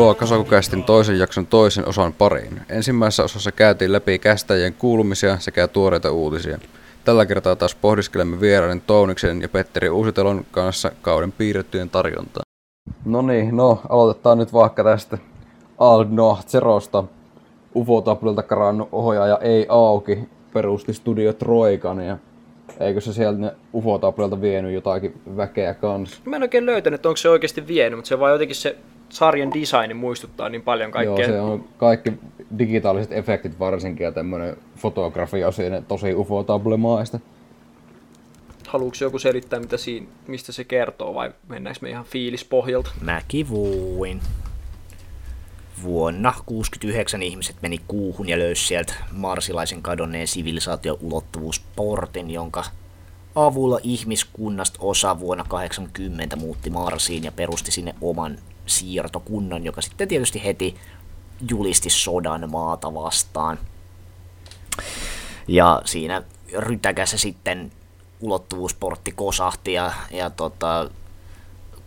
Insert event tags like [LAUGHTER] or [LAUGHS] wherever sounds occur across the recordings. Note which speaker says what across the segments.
Speaker 1: Tervetuloa Kasakukästin toisen jakson toisen osan pariin. Ensimmäisessä osassa käytiin läpi kästäjien kuulumisia sekä tuoreita uutisia. Tällä kertaa taas pohdiskelemme vieraiden Touniksen ja Petteri Uusitelon kanssa kauden piirrettyjen tarjontaa. No niin, no aloitetaan nyt vaikka tästä Aldno Zerosta. UFO-tappelilta karannut ohjaaja ei auki, perusti Studio Troikan ja eikö se sieltä UFO-tappelilta vienyt jotakin väkeä kanssa?
Speaker 2: Mä en oikein löytänyt, että onko se oikeasti vienyt, mutta se vaan jotenkin se sarjan design muistuttaa niin paljon kaikkea.
Speaker 1: Joo, se on kaikki digitaaliset efektit varsinkin ja tämmönen fotografia on siinä tosi ufo-tablemaista.
Speaker 2: Haluatko joku selittää, mitä siinä, mistä se kertoo vai mennäänkö me ihan fiilispohjalta?
Speaker 3: Mäkin voin. Vuonna 69 ihmiset meni kuuhun ja löysi sieltä marsilaisen kadonneen sivilisaation ulottuvuusportin, jonka avulla ihmiskunnasta osa vuonna 80 muutti Marsiin ja perusti sinne oman siirtokunnan, joka sitten tietysti heti julisti sodan maata vastaan. Ja siinä rytäkässä sitten ulottuvuusportti kosahti ja, ja tota,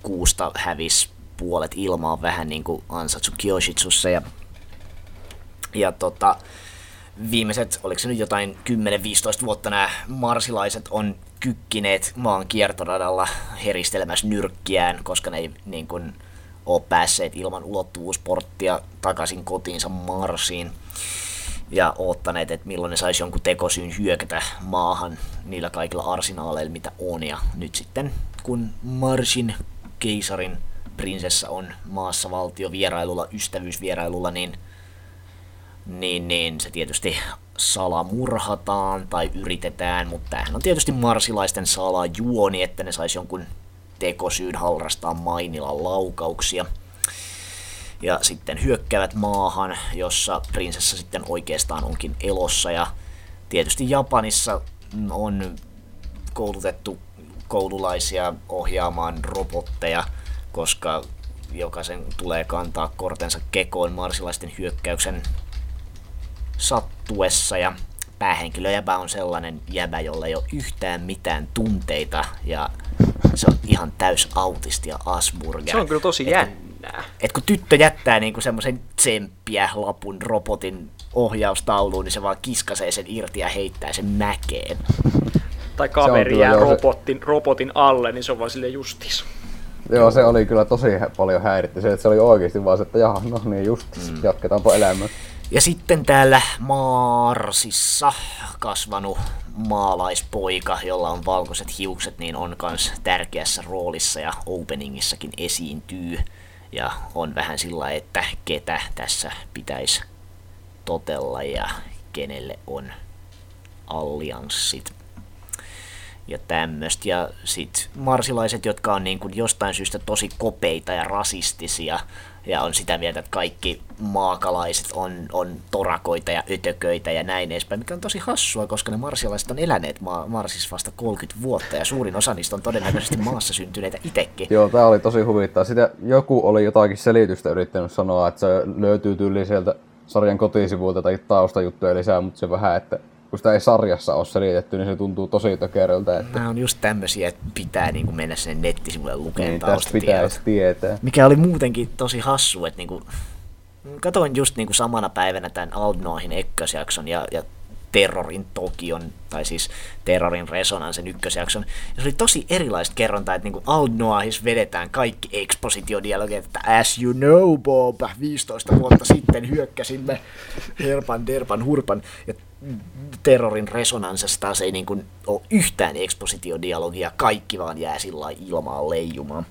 Speaker 3: kuusta hävisi puolet ilmaan vähän niin kuin Ansatsu Kyoshitsussa ja, ja tota, viimeiset, oliko se nyt jotain 10-15 vuotta nämä marsilaiset on kykkineet maan kiertoradalla heristelemässä nyrkkiään, koska ne ei niin kuin, ole päässeet ilman ulottuvuusporttia takaisin kotiinsa Marsiin ja odottaneet, että milloin ne saisi jonkun tekosyyn hyökätä maahan niillä kaikilla arsenaaleilla, mitä on. Ja nyt sitten, kun Marsin keisarin prinsessa on maassa valtiovierailulla, ystävyysvierailulla, niin, niin, niin se tietysti salamurhataan tai yritetään, mutta tämähän on tietysti marsilaisten salajuoni, että ne saisi jonkun tekosyyn harrastaa Mainilan laukauksia. Ja sitten hyökkäävät maahan, jossa prinsessa sitten oikeastaan onkin elossa. Ja tietysti Japanissa on koulutettu koululaisia ohjaamaan robotteja, koska jokaisen tulee kantaa kortensa kekoon marsilaisten hyökkäyksen sattuessa. Ja päähenkilö jäbä on sellainen jäbä, jolla ei ole yhtään mitään tunteita ja se on ihan täys autisti ja Asperger.
Speaker 2: Se on kyllä tosi et, jännää.
Speaker 3: Et kun tyttö jättää niinku semmoisen tsemppiä lapun robotin ohjaustauluun, niin se vaan kiskasee sen irti ja heittää sen mäkeen.
Speaker 2: Tai kaveri jää robotin, se... robotin alle, niin se on vaan sille justis.
Speaker 1: Joo, se oli kyllä tosi paljon häiritti se, että se oli oikeasti vaan se, että jaha, no niin justis, mm. jatketaanpa elämää.
Speaker 3: Ja sitten täällä Marsissa kasvanut maalaispoika, jolla on valkoiset hiukset, niin on myös tärkeässä roolissa ja openingissakin esiintyy. Ja on vähän sillä että ketä tässä pitäisi totella ja kenelle on allianssit ja tämmöistä. Ja sitten marsilaiset, jotka on niin kuin jostain syystä tosi kopeita ja rasistisia, ja on sitä mieltä, että kaikki maakalaiset on, on torakoita ja ötököitä ja näin edespäin, mikä on tosi hassua, koska ne marsialaiset on eläneet Ma- Marsissa vasta 30 vuotta ja suurin osa niistä on todennäköisesti [LAUGHS] maassa syntyneitä itsekin.
Speaker 1: Joo, tämä oli tosi huvittavaa. Sitä joku oli jotakin selitystä yrittänyt sanoa, että se löytyy tyyli sieltä sarjan kotisivuilta tai taustajuttuja lisää, mutta se vähän, että kun sitä ei sarjassa ole selitetty, niin se tuntuu tosi tökeröltä. Että...
Speaker 3: Nämä on just tämmöisiä, että pitää niin kuin mennä sinne nettisivuille lukemaan
Speaker 1: niin, tästä pitäisi tietää.
Speaker 3: Mikä oli muutenkin tosi hassu, että niin kuin, katoin just niin kuin samana päivänä tämän Aldnoahin ekkösjakson ja, ja Terrorin Tokion, tai siis Terrorin Resonansen ykkösjakson. Ja se oli tosi erilaista kerrontaa, että niin Aldnoahis vedetään kaikki ekspositiodialogit, että as you know Bob, 15 vuotta sitten hyökkäsimme Herpan, Derpan, Hurpan. Ja terrorin resonanssista taas ei niin kuin ole yhtään ekspositiodialogia, kaikki vaan jää sillä ilmaan leijumaan.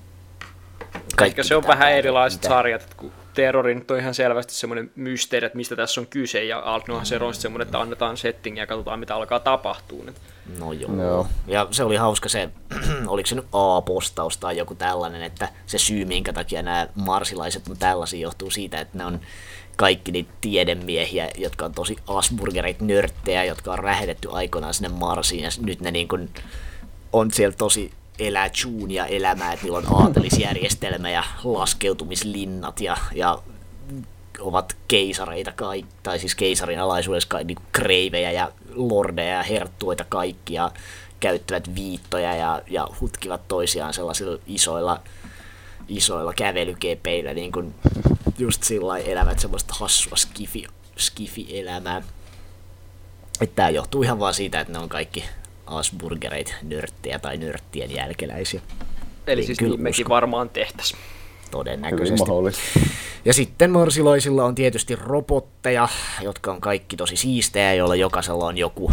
Speaker 2: Kaikki Ehkä se on vähän erilaiset mitä? sarjat, että kun terrori nyt on ihan selvästi semmoinen mysteeri, että mistä tässä on kyse, ja Altnohan se on semmoinen, että annetaan setting ja katsotaan, mitä alkaa tapahtua.
Speaker 3: No joo. No. Ja se oli hauska se, [CLEARS THROAT] oliko se nyt A-postaus tai joku tällainen, että se syy, minkä takia nämä marsilaiset on tällaisia, johtuu siitä, että ne on kaikki niitä tiedemiehiä, jotka on tosi Aspergerit nörttejä, jotka on lähetetty aikoinaan sinne Marsiin, ja nyt ne niin kuin on siellä tosi elää ja elämää, että niillä on aatelisjärjestelmä ja laskeutumislinnat ja, ja ovat keisareita, kai, tai siis keisarin alaisuudessa kai, niin kreivejä ja lordeja ja herttuita kaikki ja käyttävät viittoja ja, ja hutkivat toisiaan sellaisilla isoilla isoilla kävelykepeillä niin kuin just sillä elävät semmoista hassua skifi, skifi-elämää. Että tämä johtuu ihan vaan siitä, että ne on kaikki Asburgereit nörttejä tai nörttien jälkeläisiä.
Speaker 2: Eli Ei siis niin mekin varmaan tehtäisiin.
Speaker 3: Todennäköisesti. Ja sitten marsilaisilla on tietysti robotteja, jotka on kaikki tosi siistejä, joilla jokaisella on joku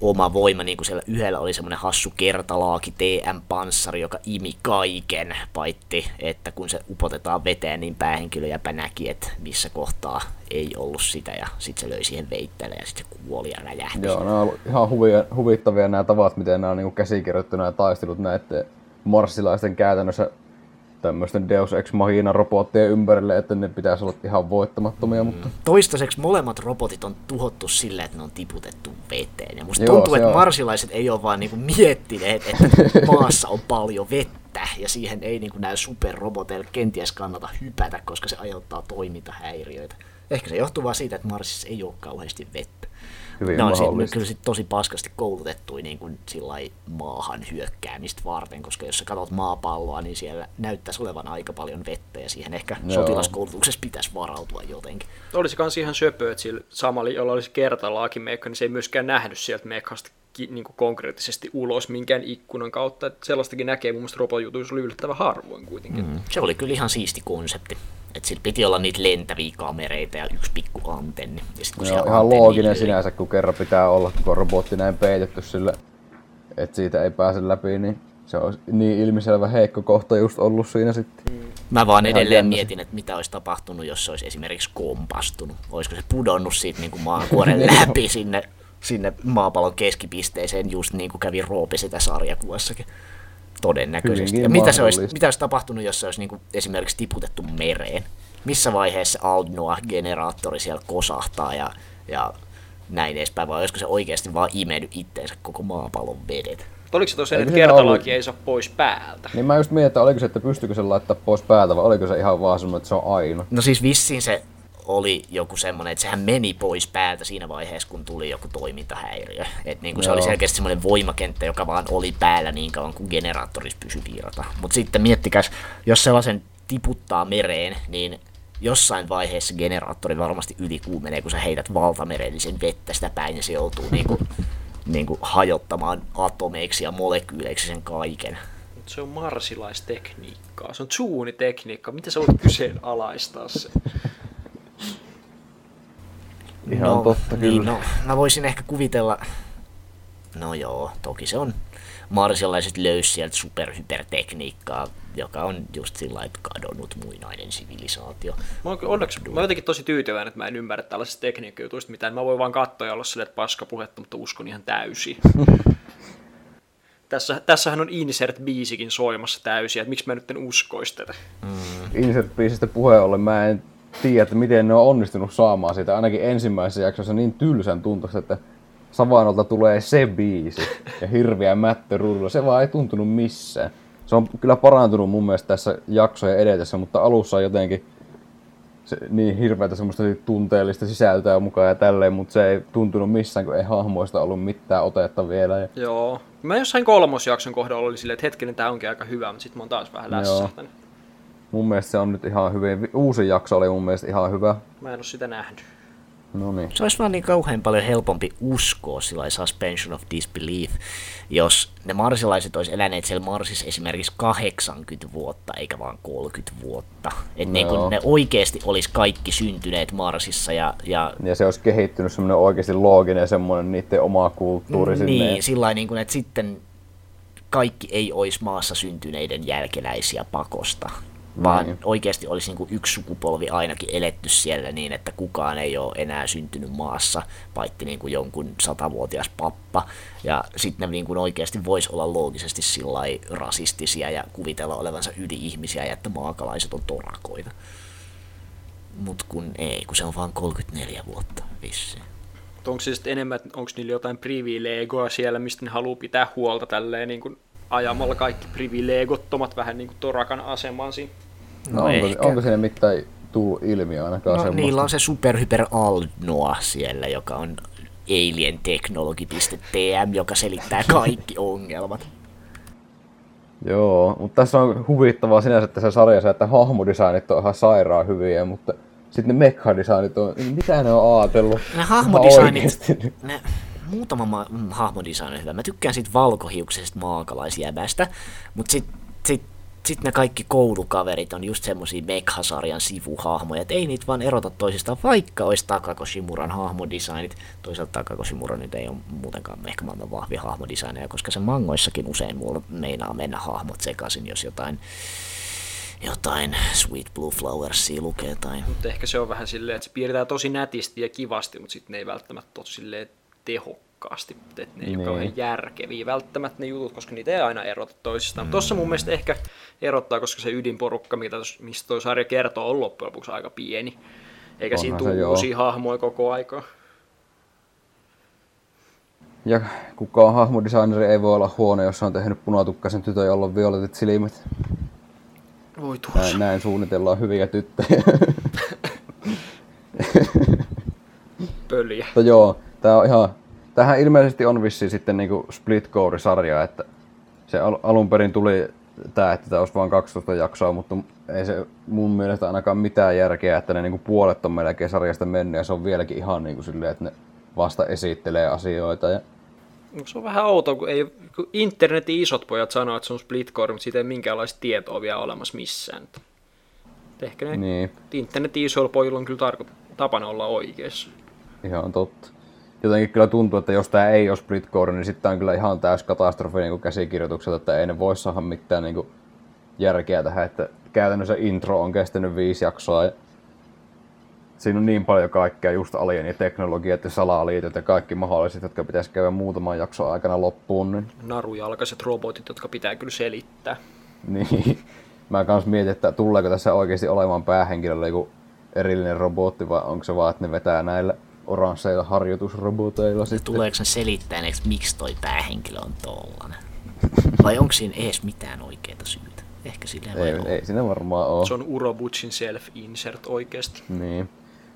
Speaker 3: oma voima, niin kuin siellä yhdellä oli semmoinen hassu kertalaaki TM-panssari, joka imi kaiken, paitti, että kun se upotetaan veteen, niin päähenkilö jäpä näki, että missä kohtaa ei ollut sitä, ja sitten se löi siihen veitteelle, ja sitten se kuoli ja räjähti.
Speaker 1: Joo, nämä on ihan huvia, huvittavia nämä tavat, miten nämä on niin käsikirjoittu nämä taistelut näiden marssilaisten käytännössä tämmöisten Deus Ex Machina robottien ympärille, että ne pitäisi olla ihan voittamattomia. Mutta... Mm.
Speaker 3: Toistaiseksi molemmat robotit on tuhottu silleen, että ne on tiputettu veteen. Ja musta Joo, tuntuu, että on. marsilaiset ei ole vaan niinku miettineet, että maassa on paljon vettä ja siihen ei niinku näy superroboteille kenties kannata hypätä, koska se aiheuttaa toimintahäiriöitä. Ehkä se johtuu vaan siitä, että Marsissa ei ole kauheasti vettä. Hyvin ne on sit, kyllä sit tosi paskasti koulutettuja niin kuin maahan hyökkäämistä varten, koska jos sä katsot maapalloa, niin siellä näyttäisi olevan aika paljon vettä, ja siihen ehkä Joo. sotilaskoulutuksessa pitäisi varautua jotenkin.
Speaker 2: Olisi kans ihan söpö, että sillä samalla, jolla olisi kertalaakin meikka, niin se ei myöskään nähnyt sieltä meikkasta niin kuin konkreettisesti ulos minkään ikkunan kautta. Että sellaistakin näkee mun mielestä robojutuissa oli yllättävän harvoin kuitenkin. Mm.
Speaker 3: Se oli kyllä ihan siisti konsepti. Että sillä piti olla niitä lentäviä kamereita ja yksi pikku antenni. Ja sit, kun
Speaker 1: Joo, ihan looginen sinänsä, kun kerran pitää olla koko robotti näin peitetty sille, että siitä ei pääse läpi, niin se on niin ilmiselvä heikko kohta just ollut siinä sitten. Mm.
Speaker 3: Mä vaan ihan edelleen jännä. mietin, että mitä olisi tapahtunut, jos se olisi esimerkiksi kompastunut. Olisiko se pudonnut siitä niin kuin maankuoren [LAUGHS] läpi sinne, sinne maapallon keskipisteeseen, just niin kuin kävi Roopi sitä sarjakuvassakin todennäköisesti. ja mitä, se olisi, mitä olisi tapahtunut, jos se olisi niin kuin esimerkiksi tiputettu mereen? Missä vaiheessa Aldnoa-generaattori siellä kosahtaa ja, ja näin edespäin, vai olisiko se oikeasti vaan imennyt itteensä koko maapallon vedet?
Speaker 2: Oliko se tosiaan, että kertalaaki ei saa pois päältä?
Speaker 1: Niin mä just mietin, että oliko se, että pystyykö se laittaa pois päältä, vai oliko se ihan vaan semmoinen, että se on aina?
Speaker 3: No siis vissiin se oli joku semmoinen, että sehän meni pois päältä siinä vaiheessa, kun tuli joku toimintahäiriö. Että niin kuin se oli selkeästi semmoinen voimakenttä, joka vaan oli päällä niin kauan kuin generaattorissa pysyi virta. Mutta sitten miettikäs, jos sellaisen tiputtaa mereen, niin jossain vaiheessa generaattori varmasti ylikuumenee, kun sä heität valtamerellisen vettä sitä päin ja se joutuu niin kuin, [LAUGHS] niin kuin hajottamaan atomeiksi ja molekyyleiksi sen kaiken.
Speaker 2: Se on marsilaistekniikkaa, se on suunitekniikka. Mitä sä voit kyseenalaistaa se?
Speaker 1: Ihan no, totta niin, kyllä.
Speaker 3: No, mä voisin ehkä kuvitella, no joo, toki se on marsialaiset löys sieltä superhypertekniikkaa, joka on just sillä että kadonnut muinainen sivilisaatio.
Speaker 2: Mä oon, onneksi, mä oon jotenkin tosi tyytyväinen, että mä en ymmärrä tällaisesta tekniikkajutuista mitään. Mä voin vaan katsoa ja olla silleen, että paska puhetta, mutta uskon ihan täysin. [LAUGHS] Tässä, tässähän on Insert-biisikin soimassa täysin, että miksi mä nyt en uskoisi tätä.
Speaker 1: Mm. Insert-biisistä puheen ollen mä en tiedä, että miten ne on onnistunut saamaan sitä. Ainakin ensimmäisessä jaksossa niin tylsän tuntuisi, että Savanolta tulee se biisi ja hirviä mättöruudulla. Se vaan ei tuntunut missään. Se on kyllä parantunut mun mielestä tässä jaksojen edetessä, mutta alussa on jotenkin se, niin hirveätä semmoista tunteellista sisältöä mukaan ja tälleen, mutta se ei tuntunut missään, kun ei hahmoista ollut mitään otetta vielä. Ja...
Speaker 2: Joo. Mä jossain kolmosjakson kohdalla oli silleen, että hetkinen, tää onkin aika hyvä, mutta sitten mä oon taas vähän lässähtänyt.
Speaker 1: Mun mielestä se on nyt ihan hyvin. Uusi jakso oli mun mielestä ihan hyvä.
Speaker 2: Mä en oo sitä nähnyt.
Speaker 1: No niin.
Speaker 3: Se olisi vaan niin kauhean paljon helpompi uskoa sillä suspension of disbelief, jos ne marsilaiset olisi eläneet siellä Marsissa esimerkiksi 80 vuotta, eikä vaan 30 vuotta. Että niin kun ne oikeasti olisi kaikki syntyneet Marsissa. Ja, ja...
Speaker 1: ja se olisi kehittynyt semmoinen oikeasti looginen semmoinen niiden oma kulttuuri
Speaker 3: niin, sinne. Niin, sillä niin että sitten kaikki ei olisi maassa syntyneiden jälkeläisiä pakosta vaan niin. oikeasti olisi niin kuin yksi sukupolvi ainakin eletty siellä niin, että kukaan ei ole enää syntynyt maassa, paitsi niin kuin jonkun satavuotias pappa. Ja sitten ne niin kuin oikeasti voisi olla loogisesti sillä rasistisia ja kuvitella olevansa yli-ihmisiä ja että maakalaiset on torakoita. Mutta kun ei, kun se on vain 34 vuotta vissiin.
Speaker 2: Onko siis enemmän, onko niillä jotain privilegoa siellä, mistä ne haluaa pitää huolta tälleen niin kuin ajamalla kaikki privilegottomat vähän niin kuin Torakan asemaan siinä.
Speaker 1: No, no onko, onko siinä mitään tullut ilmi ainakaan no,
Speaker 3: semmoista? Niillä on se superhyper Aldnoa siellä, joka on alien technology.tm, joka selittää kaikki ongelmat.
Speaker 1: Joo, mutta tässä on huvittavaa sinänsä tässä sarjassa, että hahmodesignit on ihan sairaan hyviä, mutta sitten ne mekha-designit on, niin mitä ne on ajatellut?
Speaker 3: Ne hahmodesignit, ne, muutama ma- mm, hahmodesign on hyvä. Mä tykkään siitä valkohiuksesta maakalaisjäbästä, mutta sitten sit, sit ne kaikki koulukaverit on just semmosia Mekha-sarjan sivuhahmoja, että ei niitä vaan erota toisistaan, vaikka olisi Takako Shimuran hahmodesignit. Toisaalta Takako Shimura nyt ei ole muutenkaan ehkä maailman vahvia hahmodesigneja, koska se mangoissakin usein mulla meinaa mennä hahmot sekaisin, jos jotain jotain Sweet Blue Flowersia lukee tai...
Speaker 2: Mutta ehkä se on vähän silleen, että se piirretään tosi nätisti ja kivasti, mutta sitten ne ei välttämättä ole silleen tehokkaasti, että ne ei niin. ole kauhean järkeviä välttämättä ne jutut, koska niitä ei aina erota toisistaan. Mm. Tuossa mun mielestä ehkä erottaa, koska se ydinporukka, mitä tos, mistä tuo sarja kertoo, on loppujen lopuksi aika pieni. Eikä Onhan siinä tule uusia hahmoja koko aikaa.
Speaker 1: Ja kukaan hahmodesigneri ei voi olla huono, jos on tehnyt punatukkaisen tytön, jolla on violetit silmät.
Speaker 2: Voi
Speaker 1: näin, näin suunnitellaan hyviä tyttöjä. [LAUGHS]
Speaker 2: Pöliä. [LAUGHS]
Speaker 1: Mutta joo, tää on ihan... Tähän ilmeisesti on vissi sitten niinku Split Core-sarja, että se al- alun perin tuli tää, että tämä olisi vain 12 jaksoa, mutta ei se mun mielestä ainakaan mitään järkeä, että ne niinku puolet on melkein sarjasta mennyt ja se on vieläkin ihan niinku silleen, että ne vasta esittelee asioita ja
Speaker 2: se on vähän outoa, kun, ei, kun internetin isot pojat sanoo, että se on split core, mutta siitä ei minkäänlaista tietoa vielä olemassa missään. Ehkä ne niin. internetin isoilla pojilla on kyllä tarko- tapana olla oikeassa.
Speaker 1: Ihan totta. Jotenkin kyllä tuntuu, että jos tämä ei ole split core, niin sitten on kyllä ihan täys katastrofi niin käsikirjoitukselta, että ei ne voi saada mitään niin kuin järkeä tähän, että käytännössä intro on kestänyt viisi jaksoa ja siinä on niin paljon kaikkea, just alieniteknologiat ja salaliitot ja kaikki mahdolliset, jotka pitäisi käydä muutaman jakson aikana loppuun. Niin...
Speaker 2: Narujalkaiset robotit, jotka pitää kyllä selittää. [LAUGHS]
Speaker 1: Niin. Mä kans mietin, että tuleeko tässä oikeasti olemaan päähenkilölle joku erillinen robotti vai onko se vaan, että ne vetää näillä oransseilla harjoitusroboteilla sitten.
Speaker 3: Tuleeko se selittää, että miksi toi päähenkilö on tollanen? [LAUGHS] Vai onko siinä edes mitään oikeaa syytä? Ehkä sillä
Speaker 1: ei, ei siinä varmaan ole.
Speaker 2: Se on Urobutsin self-insert oikeasti.
Speaker 1: Niin.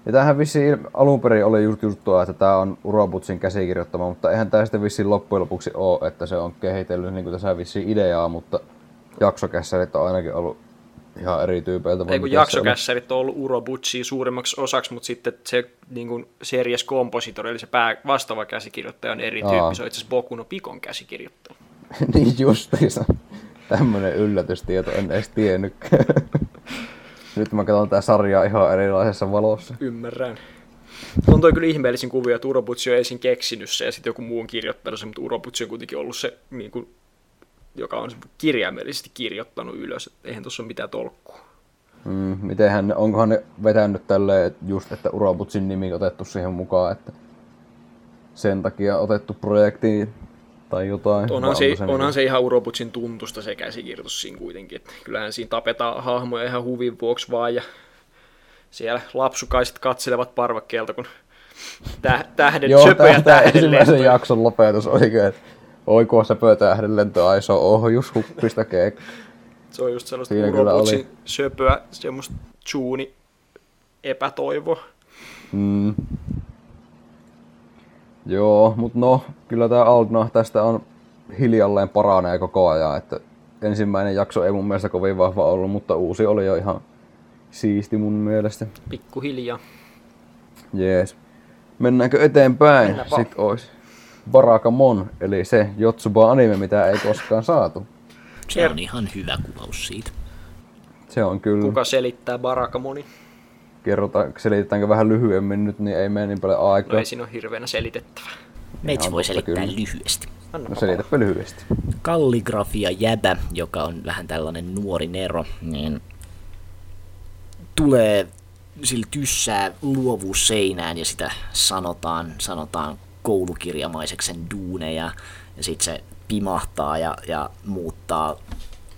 Speaker 1: Ja tämähän vissiin alun perin oli just juttua, että tämä on Urobutsin käsikirjoittama, mutta eihän tämä sitten vissiin loppujen lopuksi ole, että se on kehitellyt niin kuin tässä vissiin ideaa, mutta jaksokässärit on ainakin ollut ihan eri tyypeiltä.
Speaker 2: Ei kun jaksokässärit on ollut Urobutsia suurimmaksi osaksi, mutta sitten se niin kuin series kompositori, eli se pää, vastaava käsikirjoittaja on eri tyyppi, se on itse asiassa Bokuno Pikon käsikirjoittaja. [LAUGHS]
Speaker 1: niin justiinsa. Tämmöinen yllätystieto, en edes tiennytkään. [LAUGHS] Nyt mä katson tää sarjaa ihan erilaisessa valossa.
Speaker 2: Ymmärrän. On toi kyllä ihmeellisin kuvia, että Urobutsi on ensin keksinyt se ja sitten joku muu on kirjoittanut se, mutta Urobutsi on kuitenkin ollut se, niin kuin, joka on kirjaimellisesti kirjoittanut ylös. Että eihän tuossa ole mitään tolkkua.
Speaker 1: Mm, mitenhän, onkohan ne vetänyt tälleen just, että Urobutsin nimi otettu siihen mukaan, että sen takia otettu projektiin tai jotain.
Speaker 2: Onhan, se, onhan se ihan Urobutsin tuntusta se käsikirjoitus siinä kuitenkin. Että kyllähän siinä tapetaan hahmoja ihan huvin vuoksi vaan ja siellä lapsukaiset katselevat parvakkeelta, kun tä- tähden
Speaker 1: Joo,
Speaker 2: söpöjä tähden
Speaker 1: ensimmäisen jakson lopetus oikein, että oiko söpö tähden lento, ai se on ohjus huppista keek.
Speaker 2: Se on just sellaista Urobutsin söpöä, semmoista chuuni epätoivo.
Speaker 1: Mm. Joo, mutta no, kyllä tämä Aldna tästä on hiljalleen paranee koko ajan, että ensimmäinen jakso ei mun mielestä kovin vahva ollut, mutta uusi oli jo ihan siisti mun mielestä.
Speaker 2: Pikkuhiljaa.
Speaker 1: Jees. Mennäänkö eteenpäin? Mennäpä. Sitten olisi Barakamon, eli se Jotsuba anime, mitä ei koskaan saatu.
Speaker 3: Se on ihan hyvä kuvaus siitä.
Speaker 1: Se on kyllä.
Speaker 2: Kuka selittää Barakamoni?
Speaker 1: kerrotaan, selitetäänkö vähän lyhyemmin nyt, niin ei mene niin paljon aikaa. No
Speaker 2: ei siinä ole hirveänä selitettävä.
Speaker 3: Meitsi voi selittää kyllä. lyhyesti.
Speaker 1: no selitäpä lyhyesti.
Speaker 3: Kalligrafia jäbä, joka on vähän tällainen nuori nero, niin tulee sillä tyssää luovuus seinään ja sitä sanotaan, sanotaan koulukirjamaiseksi duuneja ja sitten se pimahtaa ja, ja muuttaa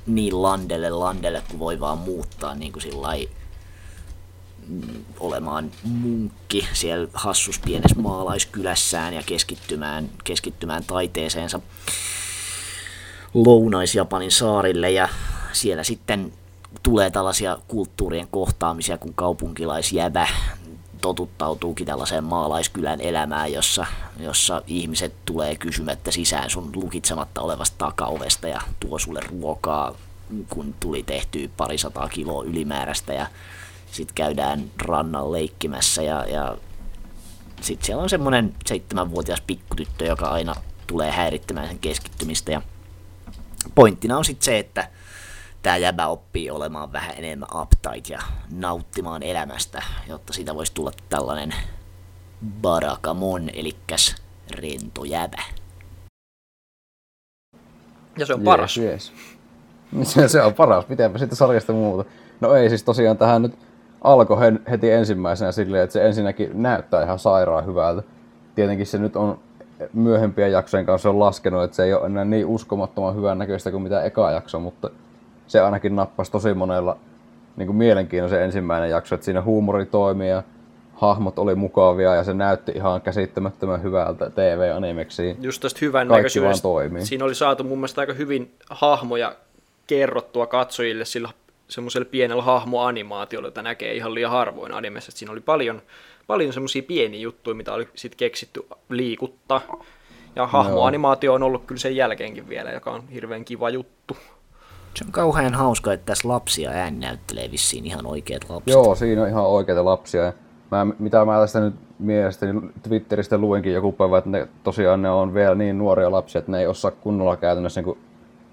Speaker 3: niin landelle landelle kuin voi vaan muuttaa niin kuin sillä olemaan munkki siellä hassus pienessä maalaiskylässään ja keskittymään, keskittymään taiteeseensa Lounais-Japanin saarille. Ja siellä sitten tulee tällaisia kulttuurien kohtaamisia, kun kaupunkilaisjävä totuttautuukin tällaiseen maalaiskylän elämään, jossa, jossa ihmiset tulee kysymättä sisään sun lukitsematta olevasta takaovesta ja tuo sulle ruokaa, kun tuli tehty parisataa kiloa ylimääräistä ja sitten käydään rannan leikkimässä ja, ja sitten siellä on semmoinen seitsemänvuotias pikkutyttö, joka aina tulee häirittämään sen keskittymistä ja pointtina on sitten se, että tämä jäbä oppii olemaan vähän enemmän uptight ja nauttimaan elämästä, jotta siitä voisi tulla tällainen barakamon, eli rento jäbä.
Speaker 2: Ja se on paras.
Speaker 1: Yes, yes. Se, se on paras, mitenpä sitten sarjasta muuta. No ei siis tosiaan tähän nyt alkoi heti ensimmäisenä silleen, että se ensinnäkin näyttää ihan sairaan hyvältä. Tietenkin se nyt on myöhempien jaksojen kanssa on laskenut, että se ei ole enää niin uskomattoman hyvän näköistä kuin mitä eka jakso, mutta se ainakin nappasi tosi monella niin kuin mielenkiintoisen ensimmäinen jakso, että siinä huumori toimii ja hahmot oli mukavia ja se näytti ihan käsittämättömän hyvältä TV-animeksi.
Speaker 2: Just tästä hyvän Kaikki vaan toimii. Siinä oli saatu mun mielestä aika hyvin hahmoja kerrottua katsojille sillä semmoiselle pienellä hahmoanimaatiolla, jota näkee ihan liian harvoin animessa. Siinä oli paljon, paljon semmoisia pieniä juttuja, mitä oli sitten keksitty liikuttaa. Ja hahmoanimaatio on ollut kyllä sen jälkeenkin vielä, joka on hirveän kiva juttu.
Speaker 3: Se on kauhean hauska, että tässä lapsia ään näyttelee vissiin ihan oikeat lapset.
Speaker 1: Joo, siinä on ihan oikeita lapsia. Ja mä, mitä mä tästä nyt mielestäni Twitteristä luinkin joku päivä, että ne, tosiaan ne on vielä niin nuoria lapsia, että ne ei osaa kunnolla käytännössä niin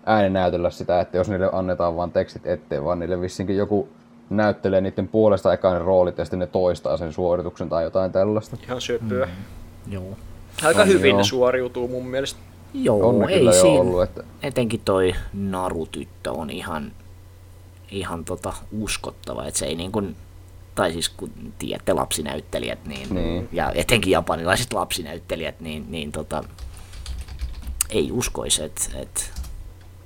Speaker 1: ääninäytellä sitä, että jos niille annetaan vain tekstit eteen, vaan niille vissinkin joku näyttelee niiden puolesta ekaan roolit ja sitten ne toistaa sen suorituksen tai jotain tällaista.
Speaker 2: Ihan syöpyä.
Speaker 3: Mm. Joo.
Speaker 2: Aika on, hyvin joo. ne suoriutuu mun mielestä.
Speaker 3: Joo, on ei siinä. Ollut, että... Etenkin toi Narutyttö on ihan, ihan tota uskottava, että se ei niin kuin, tai siis kun tiedätte lapsinäyttelijät, niin, niin. ja etenkin japanilaiset lapsinäyttelijät, niin, niin tota, ei uskoisi, että, että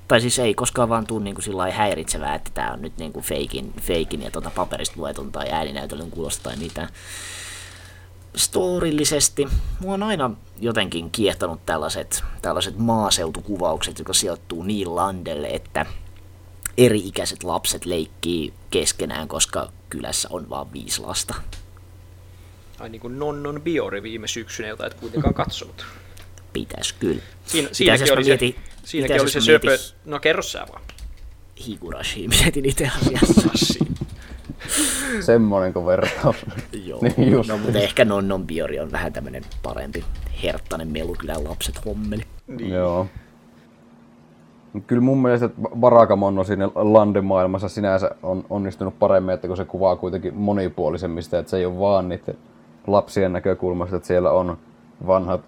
Speaker 3: tai siis ei koskaan vaan tule niin sillä häiritsevää, että tämä on nyt niin kuin feikin, feikin ja tuota paperista luetun tai ääninäytelyn kuulosta tai mitä storillisesti. Mua on aina jotenkin kiehtonut tällaiset, tällaiset maaseutukuvaukset, jotka sijoittuu niin landelle, että eri-ikäiset lapset leikkii keskenään, koska kylässä on vain viisi lasta.
Speaker 2: Ai niin kuin Nonnon Biori viime syksynä, jota et kuitenkaan [LAUGHS] katsonut.
Speaker 3: Pitäis kyllä.
Speaker 2: Siinä, siinäkin oli se, siinäkin oli se syöpö... Mieti... No kerro sä vaan.
Speaker 3: Higurashi [LAUGHS] mietin itse asiassa. [LAUGHS]
Speaker 1: Semmonenko vertaus.
Speaker 3: Joo, [LAUGHS] niin just. no, mutta ehkä Nonnon Biori on vähän tämmönen parempi herttainen melu, kyllä lapset hommeli.
Speaker 1: Niin. Joo. Kyllä mun mielestä Barakamono siinä landemaailmassa sinänsä on onnistunut paremmin, että kun se kuvaa kuitenkin monipuolisemmista, että se ei ole vaan niiden lapsien näkökulmasta, että siellä on vanhat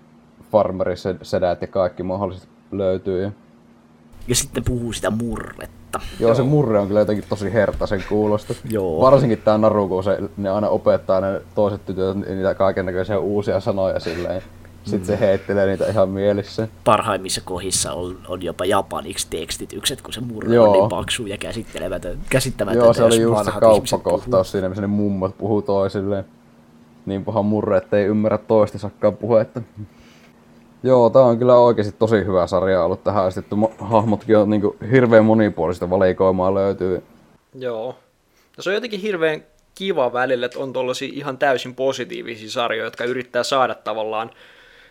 Speaker 1: farmerisedät ja kaikki mahdolliset löytyy.
Speaker 3: Ja sitten puhuu sitä murretta.
Speaker 1: Joo, Joo. se murre on kyllä jotenkin tosi hertaisen kuulosta.
Speaker 3: Joo.
Speaker 1: Varsinkin tää Naru, kun se, ne aina opettaa ne toiset tytöt niitä kaikennäköisiä uusia sanoja silleen. Sitten mm. se heittelee niitä ihan mielissä.
Speaker 3: Parhaimmissa kohdissa on, on jopa japaniksi tekstitykset, kun se murre Joo. on niin paksu ja käsittelemätön, käsittämätön.
Speaker 1: Joo, se oli just se kauppakohtaus siinä, missä ne mummot puhuu toisilleen. Niin paha murre, ettei ymmärrä toistensakaan puhetta. Joo, tää on kyllä oikeasti tosi hyvä sarja ollut tähän asti. Hahmotkin on niin hirveän monipuolista valikoimaa löytyy.
Speaker 2: Joo. No se on jotenkin hirveän kiva välillä, että on tollasia ihan täysin positiivisia sarjoja, jotka yrittää saada tavallaan,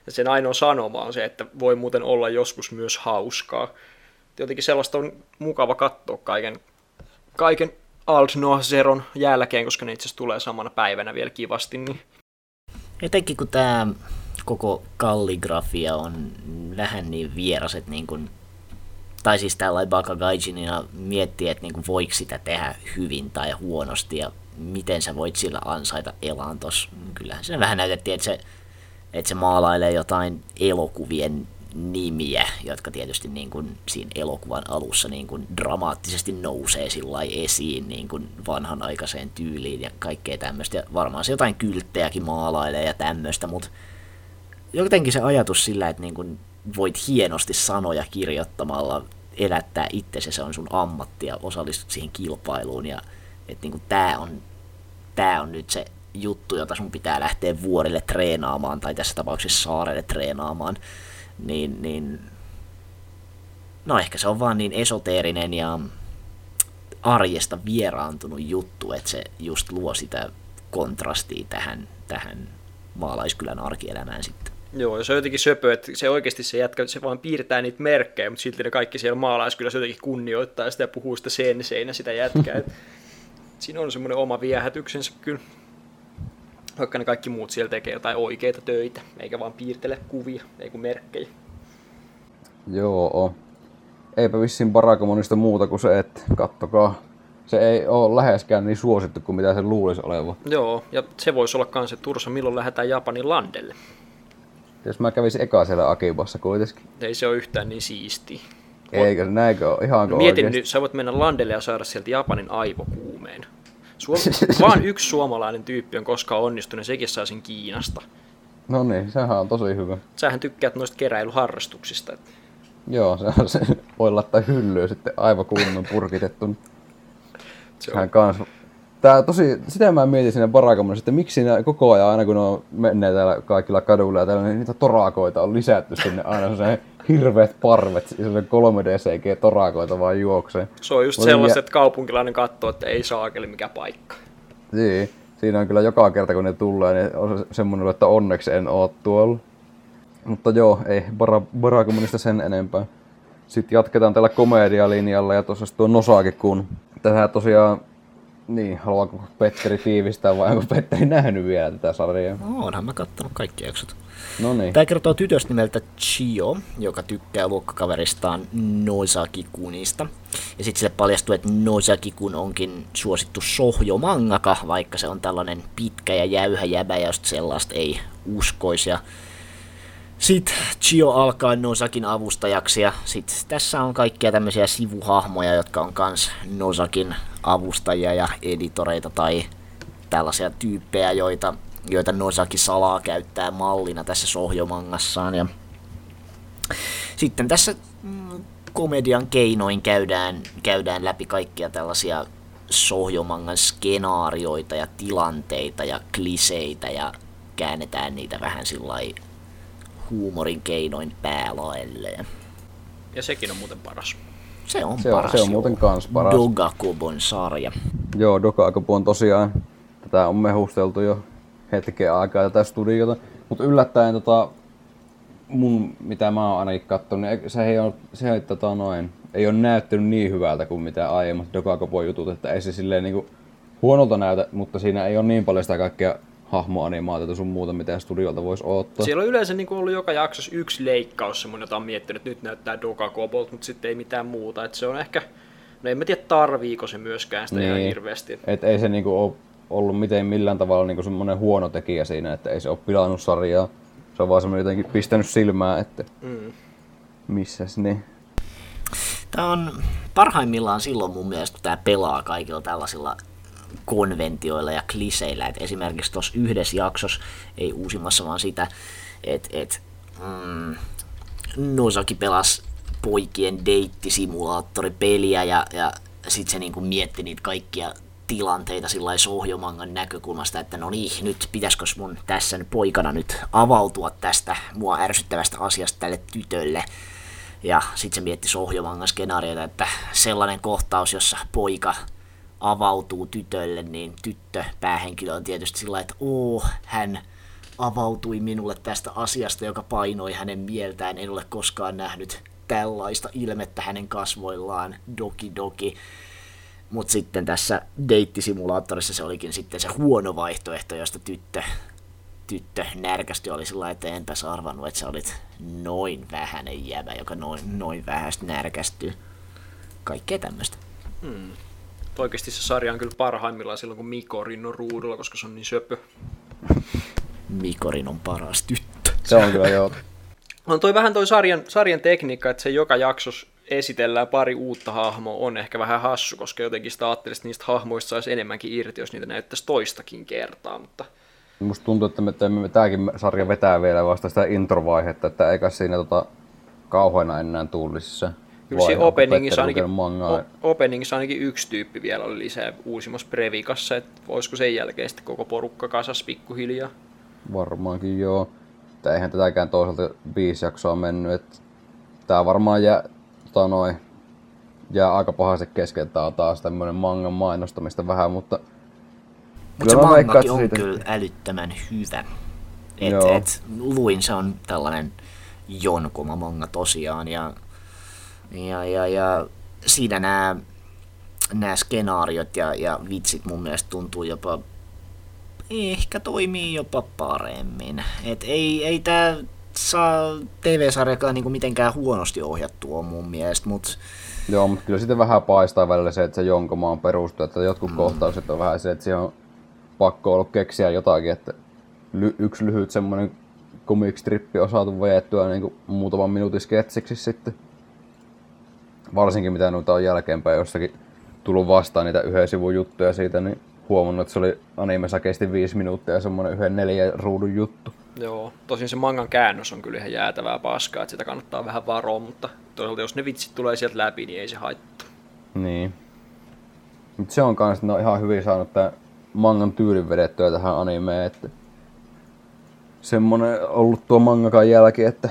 Speaker 2: ja sen ainoa sanoma on se, että voi muuten olla joskus myös hauskaa. Jotenkin sellaista on mukava katsoa kaiken, kaiken Alt Noah Zeron jälkeen, koska ne itse asiassa tulee samana päivänä vielä kivasti. Niin...
Speaker 3: Etenkin kun tämä koko kalligrafia on vähän niin vieras, että niin kuin, tai siis tällainen Bakagaijinina miettii, että niin kuin voiko sitä tehdä hyvin tai huonosti ja miten sä voit sillä ansaita elantos. Kyllähän se vähän näytettiin, että se, että se maalailee jotain elokuvien nimiä, jotka tietysti niin kuin siinä elokuvan alussa niin kuin dramaattisesti nousee sillä esiin niin kuin vanhanaikaiseen tyyliin ja kaikkea tämmöistä. Ja varmaan se jotain kylttejäkin maalailee ja tämmöistä, mutta jotenkin se ajatus sillä, että niin kun voit hienosti sanoja kirjoittamalla elättää itsesi, se on sun ammatti ja osallistut siihen kilpailuun ja että niin tämä on, tää on nyt se juttu, jota sun pitää lähteä vuorille treenaamaan tai tässä tapauksessa saarelle treenaamaan, niin, niin no ehkä se on vaan niin esoteerinen ja arjesta vieraantunut juttu, että se just luo sitä kontrastia tähän, tähän maalaiskylän arkielämään sitten.
Speaker 2: Joo, ja se on jotenkin söpö, että se oikeasti se jätkä, se vaan piirtää niitä merkkejä, mutta silti ne kaikki siellä maalaiskylässä jotenkin kunnioittaa sitä ja puhuu sitä senseinä sitä jätkää. [LAUGHS] siinä on semmoinen oma viehätyksensä kyllä. Vaikka ne kaikki muut siellä tekee jotain oikeita töitä, eikä vaan piirtele kuvia, ei merkkejä.
Speaker 1: Joo. Eipä vissiin Barakomonista muuta kuin se, että kattokaa. Se ei ole läheskään niin suosittu kuin mitä se luulisi olevan.
Speaker 2: Joo, ja se voisi olla kans, että Tursa, milloin lähdetään Japanin landelle.
Speaker 1: Jos mä kävisin eka siellä Akibassa kuitenkin.
Speaker 2: Ei se ole yhtään niin siistiä.
Speaker 1: Eikö, näinkö ole? Ihanko
Speaker 2: Mietin
Speaker 1: oikeesti?
Speaker 2: nyt, sä voit mennä landelle ja saada sieltä Japanin aivokuumeen. Suom- [LAUGHS] vaan yksi suomalainen tyyppi on koskaan onnistunut, sekin saa sen Kiinasta.
Speaker 1: No niin, sehän on tosi hyvä.
Speaker 2: Sähän tykkäät noista keräilyharrastuksista. että
Speaker 1: Joo, se on se. Voi laittaa hyllyyn sitten kunnon purkitettu.
Speaker 2: Se
Speaker 1: Sehän
Speaker 2: on,
Speaker 1: kans... Tää tosi, sitä mä mietin siinä Barakomonissa, että miksi siinä koko ajan aina kun ne on menneet täällä kaikilla kaduilla ja täällä, niin niitä torakoita on lisätty sinne aina se hirveät parvet, sellainen 3 DCG torakoita vaan juoksee.
Speaker 2: se on just
Speaker 1: Oli
Speaker 2: sellaista,
Speaker 1: jä-
Speaker 2: että kaupunkilainen katsoo, että ei saakeli mikä paikka.
Speaker 1: Niin, siinä on kyllä joka kerta kun ne tulee, niin on se semmoinen, että onneksi en oo tuolla. Mutta joo, ei bara, Barakomonista sen enempää. Sitten jatketaan tällä komedialinjalla ja tuossa tuo Nosaki, kun tähän tosiaan, niin, haluaako Petteri tiivistää vai onko Petteri nähnyt vielä tätä sarjaa?
Speaker 3: No, onhan mä kattonut kaikki jaksot.
Speaker 1: No niin,
Speaker 3: Tämä kertoo tytöstä nimeltä Chio, joka tykkää luokkakaveristaan Nozaki-kunista. Ja sitten sille paljastuu, että Nozaki-kun onkin suosittu sohjo-mangaka, vaikka se on tällainen pitkä ja jäyhä jäbä, josta sellaista ei uskoisi. Ja sitten Chio alkaa Nozakin avustajaksi ja sitten tässä on kaikkia tämmöisiä sivuhahmoja, jotka on kans Nozakin avustajia ja editoreita tai tällaisia tyyppejä, joita, joita Nozaki salaa käyttää mallina tässä sohjomangassaan. Ja sitten tässä mm, komedian keinoin käydään, käydään läpi kaikkia tällaisia sohjomangan skenaarioita ja tilanteita ja kliseitä ja käännetään niitä vähän sillä huumorin keinoin päälaelleen.
Speaker 2: Ja sekin on muuten paras.
Speaker 3: Se on
Speaker 1: Se on-
Speaker 3: paras.
Speaker 1: se on
Speaker 3: joo.
Speaker 1: muuten kans paras.
Speaker 3: Dogakobon sarja.
Speaker 1: joo, Dokakopu on tosiaan, tätä on mehusteltu jo hetken aikaa tätä studiota. Mutta yllättäen tota, mun, mitä mä oon ainakin kattonut, niin ei- se ei ole, se ei, tota, noin, ei ole näyttänyt niin hyvältä kuin mitä aiemmat Dokakopon jutut, että ei se silleen niinku huonolta näytä, mutta siinä ei ole niin paljon sitä kaikkea hahmoanimaatiota sun muuta, mitä studiolta voisi odottaa.
Speaker 2: Siellä on yleensä niin ollut joka jaksossa yksi leikkaus, semmoinen, jota on miettinyt, että nyt näyttää Doga Kobolt, mutta sitten ei mitään muuta. Että se on ehkä, no en mä tiedä tarviiko se myöskään sitä niin. ihan
Speaker 1: Niin.
Speaker 2: hirveästi.
Speaker 1: Et ei se niinku ole ollut miten millään tavalla niinku semmoinen huono tekijä siinä, että ei se ole pilannut sarjaa. Se on vaan semmoinen jotenkin pistänyt silmää, että
Speaker 2: Mm.
Speaker 1: missäs niin.
Speaker 3: Tämä on parhaimmillaan silloin mun mielestä, kun tämä pelaa kaikilla tällaisilla konventioilla ja kliseillä. Et esimerkiksi tuossa yhdessä jaksossa, ei uusimmassa vaan sitä, että et, mm, Nosaki pelasi poikien deittisimulaattoripeliä ja, ja sitten se niinku mietti niitä kaikkia tilanteita sillä sohjomangan näkökulmasta, että no niin, nyt pitäisikö mun tässä poikana nyt avautua tästä mua ärsyttävästä asiasta tälle tytölle. Ja sitten se mietti Sohjomangan skenaarioita, että sellainen kohtaus, jossa poika avautuu tytölle, niin tyttö, päähenkilö on tietysti sillä että oo, hän avautui minulle tästä asiasta, joka painoi hänen mieltään. En ole koskaan nähnyt tällaista ilmettä hänen kasvoillaan, doki doki. Mutta sitten tässä deittisimulaattorissa se olikin sitten se huono vaihtoehto, josta tyttö, tyttö närkästi oli sillä että enpäs arvannut, että sä olit noin vähäinen jäbä, joka noin, noin vähäistä närkästyy. Kaikkea tämmöistä.
Speaker 2: Oikeasti se sarja on kyllä parhaimmillaan silloin, kun Mikorin on ruudulla, koska se on niin söpö.
Speaker 3: Mikorin on paras tyttö.
Speaker 1: Se on kyllä joo. [LAUGHS]
Speaker 2: On toi vähän toi sarjan, sarjan tekniikka, että se joka jaksossa esitellään pari uutta hahmoa, on ehkä vähän hassu, koska jotenkin sitä ajattelisi, että niistä hahmoista saisi enemmänkin irti, jos niitä näyttäisi toistakin kertaa, mutta
Speaker 1: Musta tuntuu, että me teemme tääkin sarja vetää vielä vasta sitä introvaihetta, että eikä siinä tota kauheena enää tullisissa.
Speaker 2: Kyllä siinä openingissa ainakin, o- openingissa ainakin yksi tyyppi vielä oli lisää uusimmassa Previkassa, että voisiko sen jälkeen sitten koko porukka kasas pikkuhiljaa.
Speaker 1: Varmaankin joo. Että eihän tätäkään toisaalta viisi jaksoa mennyt. Että tää varmaan jää, tota noin, jää aika pahasti kesken. Tää on taas tämmönen mangan mainostamista vähän, mutta
Speaker 3: Mutta se mangakin on
Speaker 1: siitä-
Speaker 3: kyllä älyttömän hyvä. Et,
Speaker 1: Joo.
Speaker 3: et, luin, se on tällainen jonkoma manga tosiaan. Ja, ja, ja, ja siinä nämä nämä skenaariot ja, ja vitsit mun mielestä tuntuu jopa ehkä toimii jopa paremmin. Et ei, ei tää saa TV-sarjakaan niinku mitenkään huonosti ohjattua mun mielestä, mutta
Speaker 1: Joo, mutta kyllä sitten vähän paistaa välillä se, että se jonkomaan perustuu, että jotkut mm. kohtaukset on vähän se, että siihen on pakko ollut keksiä jotakin, että ly- yksi lyhyt semmoinen comic-strippi on saatu veettyä niin kuin muutaman minuutin sketsiksi sitten. Varsinkin mitä noita on jälkeenpäin jossakin tullut vastaan niitä yhden sivun juttuja siitä, niin huomannut, että se oli animessa kesti viisi minuuttia ja semmoinen yhden neljän ruudun juttu.
Speaker 2: Joo, tosin se mangan käännös on kyllä ihan jäätävää paskaa, että sitä kannattaa vähän varoa, mutta toisaalta jos ne vitsit tulee sieltä läpi, niin ei se haittaa.
Speaker 1: Niin. Mut se on kans, ne on ihan hyvin saanut tää mangan tyylin vedettyä tähän animeen, että semmonen ollut tuo mangakan jälki, että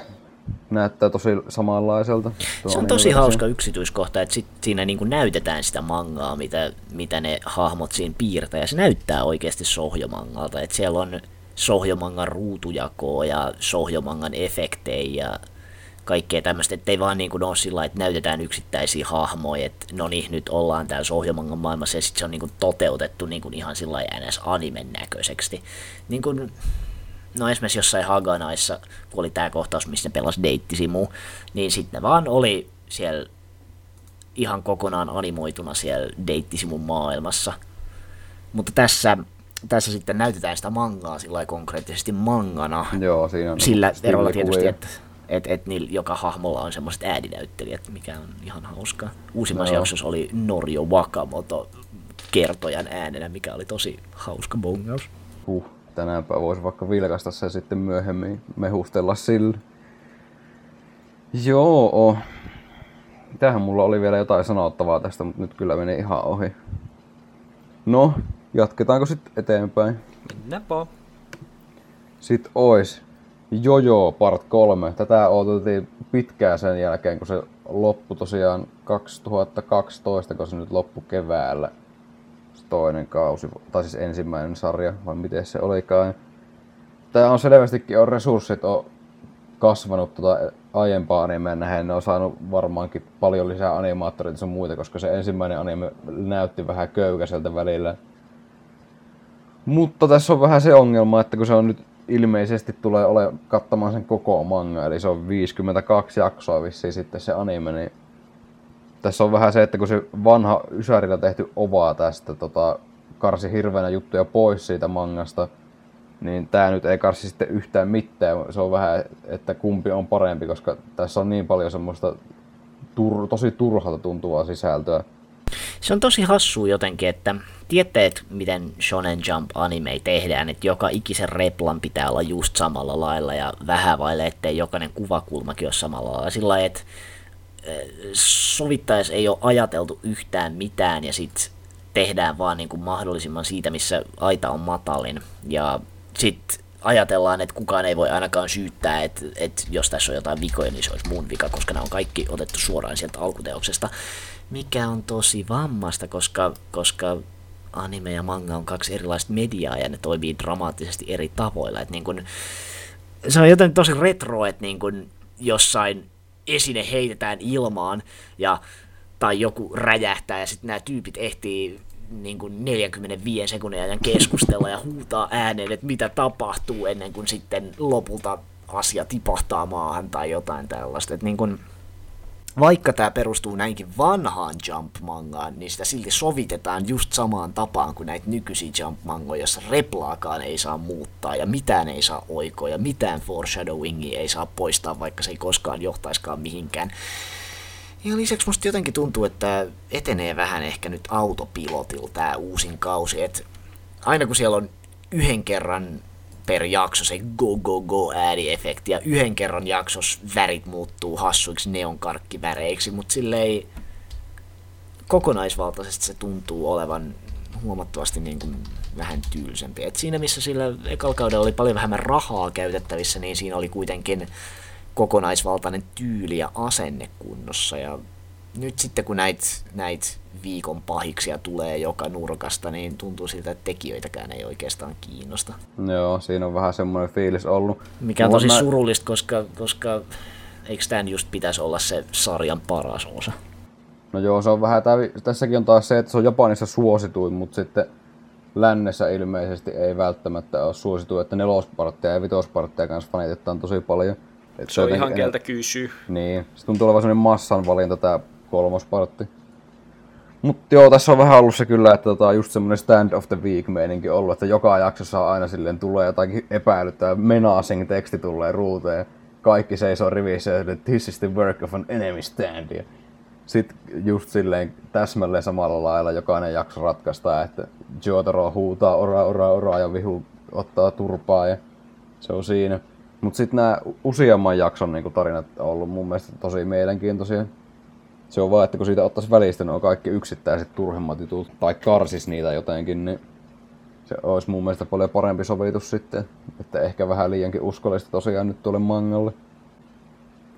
Speaker 1: näyttää tosi samanlaiselta. tuo
Speaker 3: Se on tosi hauska yksityiskohta, että sit siinä niinku näytetään sitä mangaa, mitä, mitä ne hahmot siinä piirtää, ja se näyttää oikeasti sohjomangalta, että siellä on sohjomangan ruutujakoa ja sohjomangan efektejä ja kaikkea tämmöistä, ettei vaan niin kuin ole sillä että näytetään yksittäisiä hahmoja, että no niin, nyt ollaan täällä sohjomangan maailmassa ja sitten se on niin kuin toteutettu niin kuin ihan sillä lailla ns. animen näköiseksi. Niin kuin, no esimerkiksi jossain Haganaissa, kun oli tämä kohtaus, missä ne pelasi deittisimu, niin sitten ne vaan oli siellä ihan kokonaan animoituna siellä deittisimun maailmassa. Mutta tässä, tässä sitten näytetään sitä mangaa sillä konkreettisesti mangana.
Speaker 1: Joo, siinä on
Speaker 3: Sillä
Speaker 1: stillikuvia.
Speaker 3: erolla tietysti, että et, et niillä joka hahmolla on semmoiset ääninäyttelijät, mikä on ihan hauskaa. Uusimmassa
Speaker 1: Joo.
Speaker 3: jaksossa oli Norio Wakamoto kertojan äänenä, mikä oli tosi hauska bongaus.
Speaker 1: Huh, tänäänpä voisi vaikka vilkaista se sitten myöhemmin mehustella sillä. Joo. Mitähän mulla oli vielä jotain sanottavaa tästä, mutta nyt kyllä meni ihan ohi. No, jatketaanko sitten eteenpäin?
Speaker 2: Mennään vaan.
Speaker 1: Sitten ois Jojo Part 3. Tätä odotettiin pitkään sen jälkeen, kun se loppui tosiaan 2012, kun se nyt loppui keväällä. Toinen kausi, tai siis ensimmäinen sarja, vai miten se olikaan. Tää on selvästikin on resurssit on kasvanut tota aiempaa animeen nähden. Ne on saanut varmaankin paljon lisää animaattoreita sun muita, koska se ensimmäinen anime näytti vähän köykäiseltä välillä. Mutta tässä on vähän se ongelma, että kun se on nyt ilmeisesti tulee ole kattamaan sen koko manga, eli se on 52 jaksoa vissiin sitten se anime, niin tässä on vähän se, että kun se vanha Ysärillä tehty ova tästä tota, karsi hirveänä juttuja pois siitä mangasta, niin tää nyt ei karsi sitten yhtään mitään. Se on vähän, että kumpi on parempi, koska tässä on niin paljon semmoista tur- tosi turhalta tuntuvaa sisältöä.
Speaker 3: Se on tosi hassu jotenkin, että tiedätte, että miten Shonen Jump anime tehdään, että joka ikisen replan pitää olla just samalla lailla ja vähän vaille, ettei jokainen kuvakulmakin ole samalla lailla. Sillä lailla, että sovittais ei ole ajateltu yhtään mitään ja sitten tehdään vaan niin kuin mahdollisimman siitä, missä aita on matalin. Ja sitten ajatellaan, että kukaan ei voi ainakaan syyttää, että, että jos tässä on jotain vikoja, niin se olisi mun vika, koska nämä on kaikki otettu suoraan sieltä alkuteoksesta. Mikä on tosi vammasta, koska, koska anime ja manga on kaksi erilaista mediaa ja ne toimii dramaattisesti eri tavoilla. Et niin kun, se on joten tosi retro, että niin kun jossain esine heitetään ilmaan ja, tai joku räjähtää ja sitten nämä tyypit ehtii niin kuin 45 sekunnin ajan keskustella ja huutaa ääneen, että mitä tapahtuu ennen kuin sitten lopulta asia tipahtaa maahan tai jotain tällaista. Että niin kuin, vaikka tämä perustuu näinkin vanhaan Jump-mangaan, niin sitä silti sovitetaan just samaan tapaan kuin näitä nykyisiä Jump-mangoja, jossa replaakaan ei saa muuttaa ja mitään ei saa oikoa ja mitään foreshadowingia ei saa poistaa, vaikka se ei koskaan johtaiskaan mihinkään. Ja lisäksi musta jotenkin tuntuu, että etenee vähän ehkä nyt autopilotilla tämä uusin kausi, että aina kun siellä on yhden kerran per jakso se go go go ääniefekti ja yhden kerran jaksos värit muuttuu hassuiksi neonkarkkiväreiksi, mutta silleen kokonaisvaltaisesti se tuntuu olevan huomattavasti niin kuin vähän tylsempi. Et siinä missä sillä ekalla kaudella oli paljon vähemmän rahaa käytettävissä, niin siinä oli kuitenkin kokonaisvaltainen tyyli ja asenne kunnossa ja nyt sitten kun näitä näit viikon pahiksia tulee joka nurkasta, niin tuntuu siltä, että tekijöitäkään ei oikeastaan kiinnosta.
Speaker 1: Joo, siinä on vähän semmoinen fiilis ollut.
Speaker 3: Mikä on tosi mä... surullista, koska, koska eikö tämän just pitäisi olla se sarjan paras osa?
Speaker 1: No joo, se on vähän, tää, tässäkin on taas se, että se on Japanissa suosituin, mutta sitten lännessä ilmeisesti ei välttämättä ole suosituin, että nelospartteja ja vitospartteja kanssa fanitetaan tosi paljon.
Speaker 2: Et se on ihan keltä kysyy.
Speaker 1: Niin, se tuntuu olevan sellainen massan valinta tää kolmospartti. Mutta joo, tässä on vähän ollut se kyllä, että tota, just semmoinen stand of the week meininki ollut, että joka jaksossa aina silleen tulee jotakin epäilyttävää menacing teksti tulee ruuteen. Kaikki seisoo rivissä ja this is the work of an enemy stand. Ja sitten just silleen täsmälleen samalla lailla jokainen jakso ratkaistaan, että Jotaro huutaa ora ora ora ja vihu ottaa turpaa ja se on siinä. Mutta sitten nämä useamman jakson niin tarinat on ollut mun mielestä tosi mielenkiintoisia. Se on vaan, että kun siitä ottaisi välistä ne on kaikki yksittäiset turhemmat jutut, tai karsis niitä jotenkin, niin se olisi mun mielestä paljon parempi sovitus sitten. Että ehkä vähän liiankin uskollista tosiaan nyt tuolle mangalle.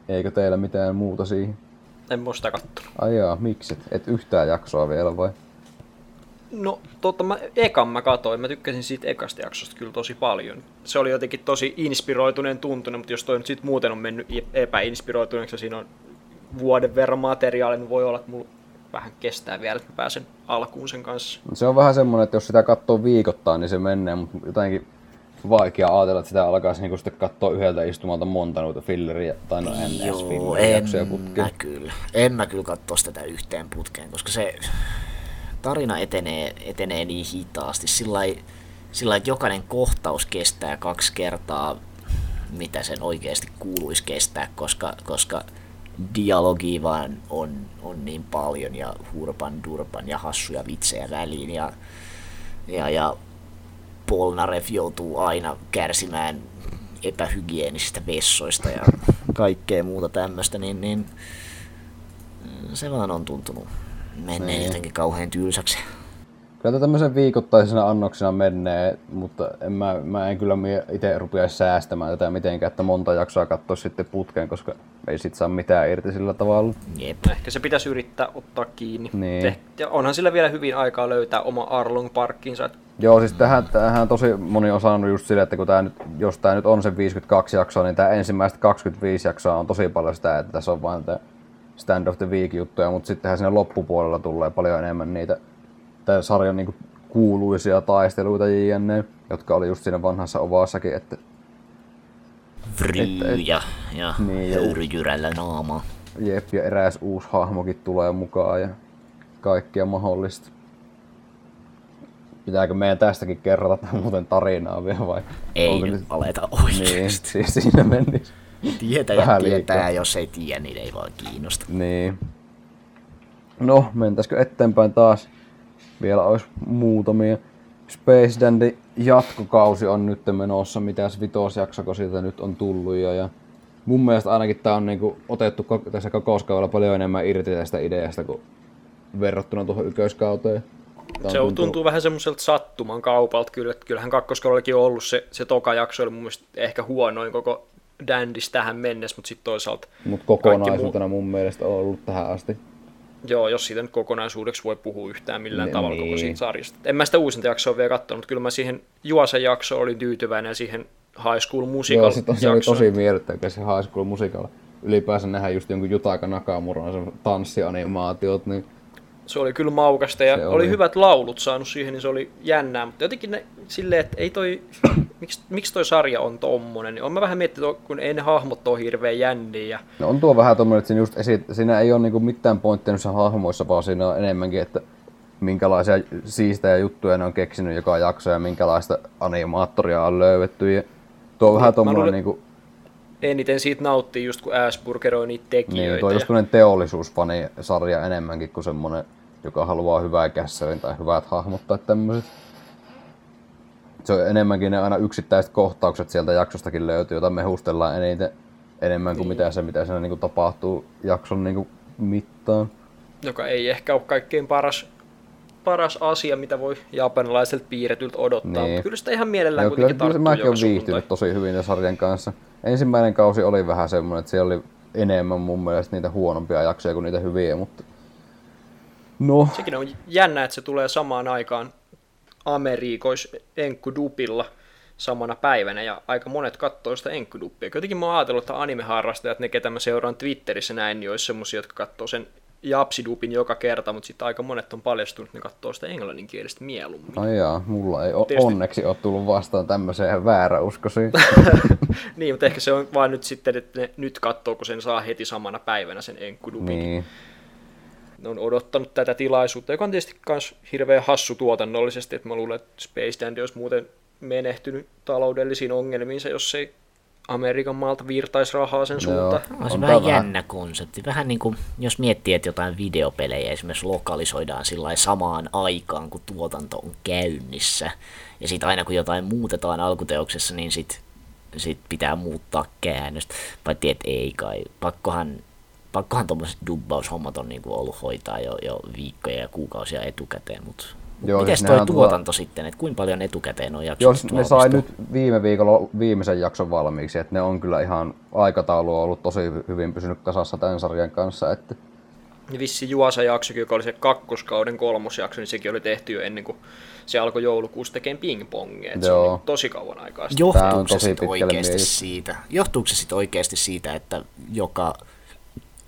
Speaker 1: Eikö teillä mitään muuta siihen?
Speaker 2: En muista kattonut.
Speaker 1: Ai jaa, miksi? Et yhtään jaksoa vielä vai?
Speaker 2: No, totta, mä, ekan mä katoin. Mä tykkäsin siitä ekasta jaksosta kyllä tosi paljon. Se oli jotenkin tosi inspiroituneen tuntunut, mutta jos toi nyt sit muuten on mennyt epäinspiroituneeksi siinä on vuoden verran materiaalia, niin voi olla, että mulla vähän kestää vielä, että mä pääsen alkuun sen kanssa.
Speaker 1: Se on vähän semmonen, että jos sitä katsoo viikoittain, niin se menee, mutta jotenkin vaikea ajatella, että sitä alkaisi niinku sitten katsoa yhdeltä istumalta monta noita filleriä tai no ns
Speaker 3: Joo, en mä kyllä. En mä kyllä katsoa sitä yhteen putkeen, koska se tarina etenee, etenee niin hitaasti. Sillä sillä että jokainen kohtaus kestää kaksi kertaa, mitä sen oikeasti kuuluisi kestää, koska, koska dialogi vaan on, on niin paljon ja hurpan durpan ja hassuja vitsejä väliin ja, ja, ja Polnarev joutuu aina kärsimään epähygienisistä vessoista ja kaikkea muuta tämmöistä, niin, niin se vaan on tuntunut menneen niin. jotenkin kauhean tylsäksi.
Speaker 1: Kyllä tämmöisen viikoittaisena annoksena menee, mutta en mä, mä en kyllä itse rupea säästämään tätä mitenkään, että monta jaksoa katsoa sitten putkeen, koska ei sit saa mitään irti sillä tavalla.
Speaker 2: Jep. Ehkä se pitäisi yrittää ottaa kiinni. Niin. Ja onhan sillä vielä hyvin aikaa löytää oma Arlong Parkkinsa.
Speaker 1: Joo, siis tähän, tähän tosi moni on sanonut just sille, että kun tää nyt, jos tämä nyt on se 52 jaksoa, niin tämä ensimmäiset 25 jaksoa on tosi paljon sitä, että tässä on vain Stand of the Week juttuja, mutta sittenhän siinä loppupuolella tulee paljon enemmän niitä tämän sarjan niin kuuluisia taisteluita jne, jotka oli just siinä vanhassa ovassakin, että
Speaker 3: Vryjä ja, niin, ja höyryjyrällä naama.
Speaker 1: Jep, ja eräs uusi hahmokin tulee mukaan ja kaikkia mahdollista. Pitääkö meidän tästäkin kerrata [LAUGHS] muuten tarinaa vielä vai?
Speaker 3: Ei nyt aleta oikeasti.
Speaker 1: Niin, siis siinä menisi.
Speaker 3: Tietäjät tietää, liikaa. jos ei tiedä, niin ei vaan kiinnosta.
Speaker 1: Niin. No, mentäisikö eteenpäin taas? Vielä olisi muutamia. Space Dandy jatkokausi on nyt menossa, mitäs vitosjaksako siitä nyt on tullut jo. Ja mun mielestä ainakin tää on niinku otettu tässä kokouskaudella paljon enemmän irti tästä ideasta kuin verrattuna tuohon ykköskauteen.
Speaker 2: Tämä se tuntuu, tuntuu vähän semmoiselta sattuman kaupalta kyllä, että kyllähän kakkoskaudellakin on ollut se, se toka jakso oli mun mielestä ehkä huonoin koko Dandis tähän mennessä, mutta sitten toisaalta...
Speaker 1: Mutta kokonaisuutena muu... mun mielestä on ollut tähän asti.
Speaker 2: Joo, jos siitä nyt kokonaisuudeksi voi puhua yhtään millään ne, tavalla niin. koko siitä sarjasta. En mä sitä uusinta jaksoa vielä katsonut, kyllä mä siihen Juosen jaksoon olin tyytyväinen ja siihen High School Musical Joo,
Speaker 1: se, se oli tosi miellyttävä se High School Musical. Ylipäänsä nähdään just jonkun Jutaka Nakamuran se tanssianimaatiot, niin
Speaker 2: se oli kyllä maukasta ja oli. oli hyvät laulut saanut siihen, niin se oli jännää. Mutta jotenkin ne, silleen, että ei toi, [CLEARS THROAT] miksi, miksi toi sarja on tommonen, niin on mä vähän miettinyt, kun ei ne hahmot ole hirveän jänniä. Ja...
Speaker 1: No on tuo vähän tommonen, että siinä, just esi- siinä ei ole niinku mitään pointtia niissä hahmoissa, vaan siinä on enemmänkin, että minkälaisia siistejä juttuja ne on keksinyt joka jakso ja minkälaista animaattoria on löydetty. Ja tuo on vähän tommonen luulen, niinku...
Speaker 2: Eniten siitä nauttii just kun Asperger on niitä tekijöitä.
Speaker 1: Niin, tuo on just ja... teollisuusfani-sarja enemmänkin kuin semmonen joka haluaa hyvää kässärin tai hyvät hahmot tai tämmöiset. Se on enemmänkin ne aina yksittäiset kohtaukset sieltä jaksostakin löytyy, joita me hustellaan eniten, enemmän kuin niin. mitä se, mitä siinä niin tapahtuu jakson niin mittaan.
Speaker 2: Joka ei ehkä ole kaikkein paras, paras asia, mitä voi japanilaiselta piirretyltä odottaa, niin. mutta kyllä sitä ihan mielellään Joo, kuitenkin kyllä, kyllä
Speaker 1: mäkin olen viihtynyt tosi hyvin ja sarjan kanssa. Ensimmäinen kausi oli vähän semmoinen, että siellä oli enemmän mun mielestä niitä huonompia jaksoja kuin niitä hyviä, mutta No,
Speaker 2: Sekin on jännä, että se tulee samaan aikaan Amerikois Enkkudupilla samana päivänä, ja aika monet katsoo sitä Enkkuduppia. Jotenkin mä oon ajatellut, että anime-harrastajat, ne ketä mä seuraan Twitterissä näin, niin olisi semmosia, jotka katsoo sen Japsidupin joka kerta, mutta sitten aika monet on paljastunut, ne katsoo sitä englanninkielistä mieluummin.
Speaker 1: ai jaa, mulla ei o-
Speaker 2: Tietysti-
Speaker 1: onneksi ole tullut vastaan tämmöiseen vääräuskoisiin. [LAUGHS]
Speaker 2: niin, mutta ehkä se on vaan nyt sitten, että ne nyt katsoo, kun sen saa heti samana päivänä sen Enkkudupin.
Speaker 1: niin.
Speaker 2: Ne on odottanut tätä tilaisuutta, joka on tietysti myös hirveän hassu tuotannollisesti, että mä luulen, että Space Dandy olisi muuten menehtynyt taloudellisiin ongelmiinsa, jos ei Amerikan maalta virtaisi rahaa sen suuntaan.
Speaker 3: On se
Speaker 1: On
Speaker 3: vähän jännä konsepti. Vähän niin kuin, jos miettii, että jotain videopelejä esimerkiksi lokalisoidaan sillä samaan aikaan, kun tuotanto on käynnissä. Ja sitten aina kun jotain muutetaan alkuteoksessa, niin sit, sit pitää muuttaa käännöstä. Paitsi että ei kai. Pakkohan, pakkohan tuommoiset dubbaushommat on niin kuin ollut hoitaa jo, jo viikkoja ja kuukausia etukäteen, mutta
Speaker 1: Joo,
Speaker 3: Miten
Speaker 1: siis
Speaker 3: toi tuotanto sitten, että kuinka paljon etukäteen on jaksanut
Speaker 1: Jos ne sai nyt viime viikolla viimeisen jakson valmiiksi, että ne on kyllä ihan aikataulu on ollut tosi hyvin pysynyt kasassa tämän sarjan kanssa, että
Speaker 2: Ja vissi Juosa jaksokin, joka oli se kakkoskauden kolmosjakso, niin sekin oli tehty jo ennen kuin se alkoi joulukuussa tekemään ping-pongia. Se on niin tosi kauan aikaa sitten.
Speaker 1: Tää on
Speaker 3: Johtuuko se
Speaker 1: tosi
Speaker 3: sitten
Speaker 1: pitkälle
Speaker 3: oikeasti siitä? Johtuuko se sitten oikeasti siitä, että joka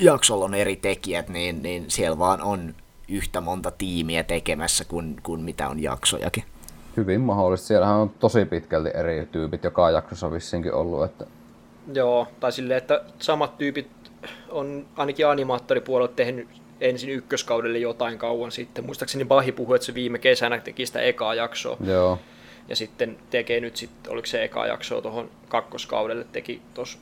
Speaker 3: jaksolla on eri tekijät, niin, niin siellä vaan on yhtä monta tiimiä tekemässä kuin, kuin mitä on jaksojakin?
Speaker 1: hyvin mahdollista. Siellähän on tosi pitkälti eri tyypit joka jaksossa vissinkin ollut, että
Speaker 2: Joo, tai silleen, että samat tyypit on ainakin animaattoripuolella tehnyt ensin ykköskaudelle jotain kauan sitten. Muistaakseni Bahi puhui, että se viime kesänä teki sitä ekaa jaksoa.
Speaker 1: joo,
Speaker 2: Ja sitten tekee nyt sitten, oliko se eka jaksoa tuohon kakkoskaudelle, teki tuossa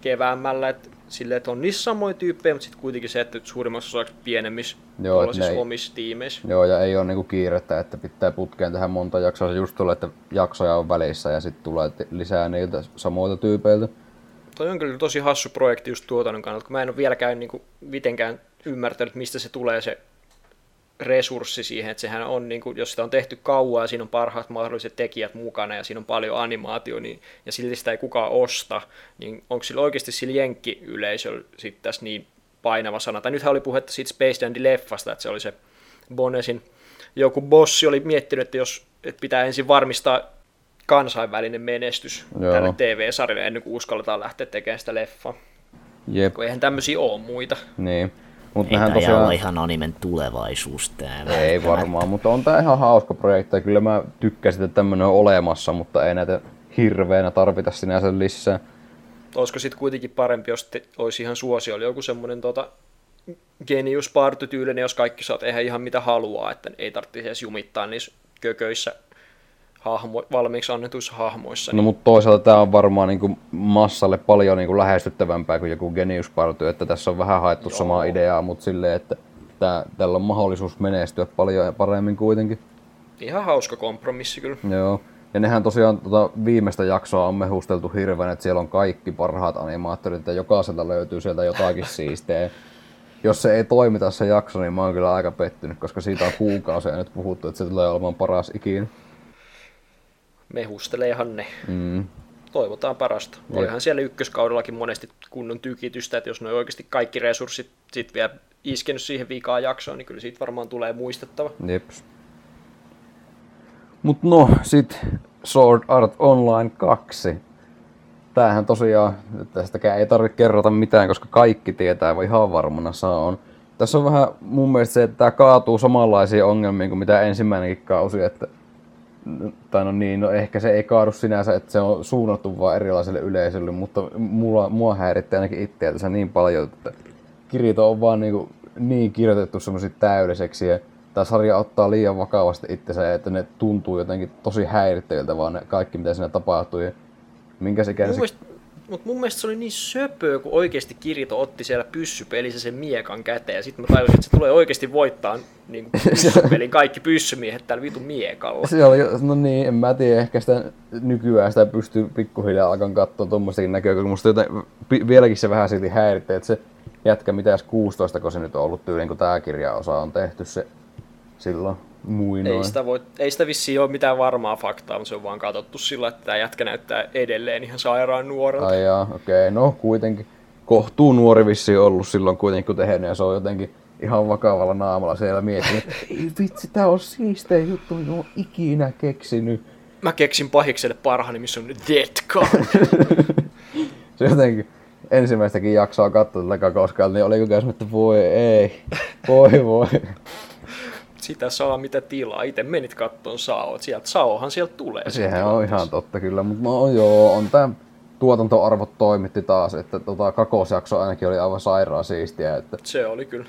Speaker 2: keväämällä, että silleen, että on niissä samoja tyyppejä, mutta sitten kuitenkin se, että suurimmassa osaksi pienemmissä
Speaker 1: Joo, et ei-
Speaker 2: omissa tiimeissä.
Speaker 1: joo, ja ei ole niinku kiirettä, että pitää putkeen tehdä monta jaksoa. Se just tulee, että jaksoja on välissä ja sitten tulee lisää niiltä samoilta tyypeiltä.
Speaker 2: Toi on kyllä tosi hassu projekti just tuotannon kannalta, kun mä en ole vieläkään niin kuin, mitenkään ymmärtänyt, mistä se tulee se resurssi siihen, että sehän on, niin kuin, jos sitä on tehty kauan ja siinä on parhaat mahdolliset tekijät mukana ja siinä on paljon animaatio niin, ja silti sitä ei kukaan osta, niin onko sillä oikeasti sillä jenkkiyleisöllä sitten tässä niin painava sana? Tai nythän oli puhetta siitä Space Dandy-leffasta, että se oli se Bonesin joku bossi oli miettinyt, että jos että pitää ensin varmistaa kansainvälinen menestys
Speaker 1: Joo.
Speaker 2: tälle TV-sarjalle ennen kuin uskalletaan lähteä tekemään sitä leffaa.
Speaker 1: Jep,
Speaker 2: Kun eihän tämmöisiä ole muita.
Speaker 1: niin. Mutta
Speaker 3: Ei tämä
Speaker 1: tosiaan...
Speaker 3: olla ihan animen tulevaisuus tämä.
Speaker 1: Ei varmaan, mutta on tää ihan hauska projekti ja kyllä mä tykkäsin, että tämmönen on olemassa, mutta ei näitä hirveänä tarvita sinänsä lisää.
Speaker 2: Olisiko sitten kuitenkin parempi, jos te, olisi ihan suosio, oli joku semmoinen tota, genius party tyylinen, jos kaikki saa tehdä ihan mitä haluaa, että ei tarvitsisi edes jumittaa niissä kököissä hahmo, valmiiksi annetuissa hahmoissa.
Speaker 1: No
Speaker 2: Niin,
Speaker 1: mutta toisaalta tää on varmaan niinku massalle paljon niinku lähestyttävämpää kuin joku Genius Party, että tässä on vähän haettu
Speaker 2: Joo.
Speaker 1: samaa ideaa, mutta silleen, että tää, tällä on mahdollisuus menestyä paljon ja paremmin kuitenkin.
Speaker 2: ihan hauska kompromissi kyllä.
Speaker 1: Joo. Ja nehän tosiaan tota, viimeistä jaksoa on mehusteltu hirveän, että siellä on kaikki parhaat animaattorit ja jokaiselta löytyy sieltä jotakin [LAUGHS] siisteä. Jos se ei toimita se jakso, niin mä oon kyllä aika pettynyt, koska siitä on kuukausia nyt puhuttu, että se tulee olemaan paras ikinä.
Speaker 2: Mehusteleehan ne.
Speaker 1: Mm.
Speaker 2: Toivotaan parasta.
Speaker 1: Jep.
Speaker 2: Olihan siellä ykköskaudellakin monesti kunnon tykitystä, että jos ne oikeasti kaikki resurssit sit vielä iskenyt siihen viikaan jaksoon, niin kyllä siitä varmaan tulee muistettava.
Speaker 1: Jeps. Mut no, sit Sword Art Online 2. Tämähän tosiaan, tästäkään ei tarvitse kerrota mitään, koska kaikki tietää, vai ihan varmana saa on. Tässä on vähän mun mielestä se, että tämä kaatuu samanlaisiin ongelmiin kuin mitä ensimmäinenkin kausi, että tai no niin, no ehkä se ei kaadu sinänsä, että se on suunnattu vaan erilaiselle yleisölle, mutta mulla, mua häiritti ainakin itseä tässä niin paljon, että Kirito on vaan niin, niin kirjoitettu semmoiseksi täydelliseksi ja tämä sarja ottaa liian vakavasti itsensä, että ne tuntuu jotenkin tosi häirittäviltä vaan ne kaikki mitä siinä tapahtuu ja minkä se
Speaker 2: Mun
Speaker 1: kärsi...
Speaker 2: mielestä, mutta mun mielestä se oli niin söpöä, kun oikeasti Kirito otti siellä pyssypelissä sen miekan käteen. Ja sitten mä tajusin, että se tulee oikeasti voittaa niin [LAUGHS] pyssypelin kaikki pyssymiehet tällä vitun miekalla.
Speaker 1: Se oli, no niin, en mä tiedä, ehkä sitä nykyään sitä pystyy pikkuhiljaa alkan katsoa tuommoistakin näkökulmasta, joten vieläkin se vähän silti häiritsee, että se jätkä mitäs 16, kun se nyt on ollut tyyliin, kun tää kirjaosa on tehty se silloin muinoin.
Speaker 2: Ei sitä, voi, ei sitä vissiin ole mitään varmaa faktaa, mutta se on vaan katsottu sillä, että tämä jätkä näyttää edelleen ihan sairaan nuorelta.
Speaker 1: Ai jaa, okei, okay. no kuitenkin kohtuu nuori vissi ollut silloin kuitenkin kun tehnyt ja se on jotenkin ihan vakavalla naamalla siellä miettii, että [LAUGHS] ei vitsi, tää on siistein juttu, mitä oon ikinä keksinyt.
Speaker 2: Mä keksin pahikselle parhaani, missä on Death Card. [LAUGHS]
Speaker 1: Se jotenkin ensimmäistäkin jaksoa katsoa tällä kakoskalta, niin oli ajan, että voi ei, voi voi. [LAUGHS]
Speaker 2: Sitä saa mitä tilaa. Itse menit kattoon Sao. Sieltä Saohan sieltä tulee.
Speaker 1: Sehän on ihan totta kyllä, mutta no joo, on tää tuotantoarvot toimitti taas, että tota kakosjakso ainakin oli aivan sairaan siistiä. Että...
Speaker 2: Se oli kyllä.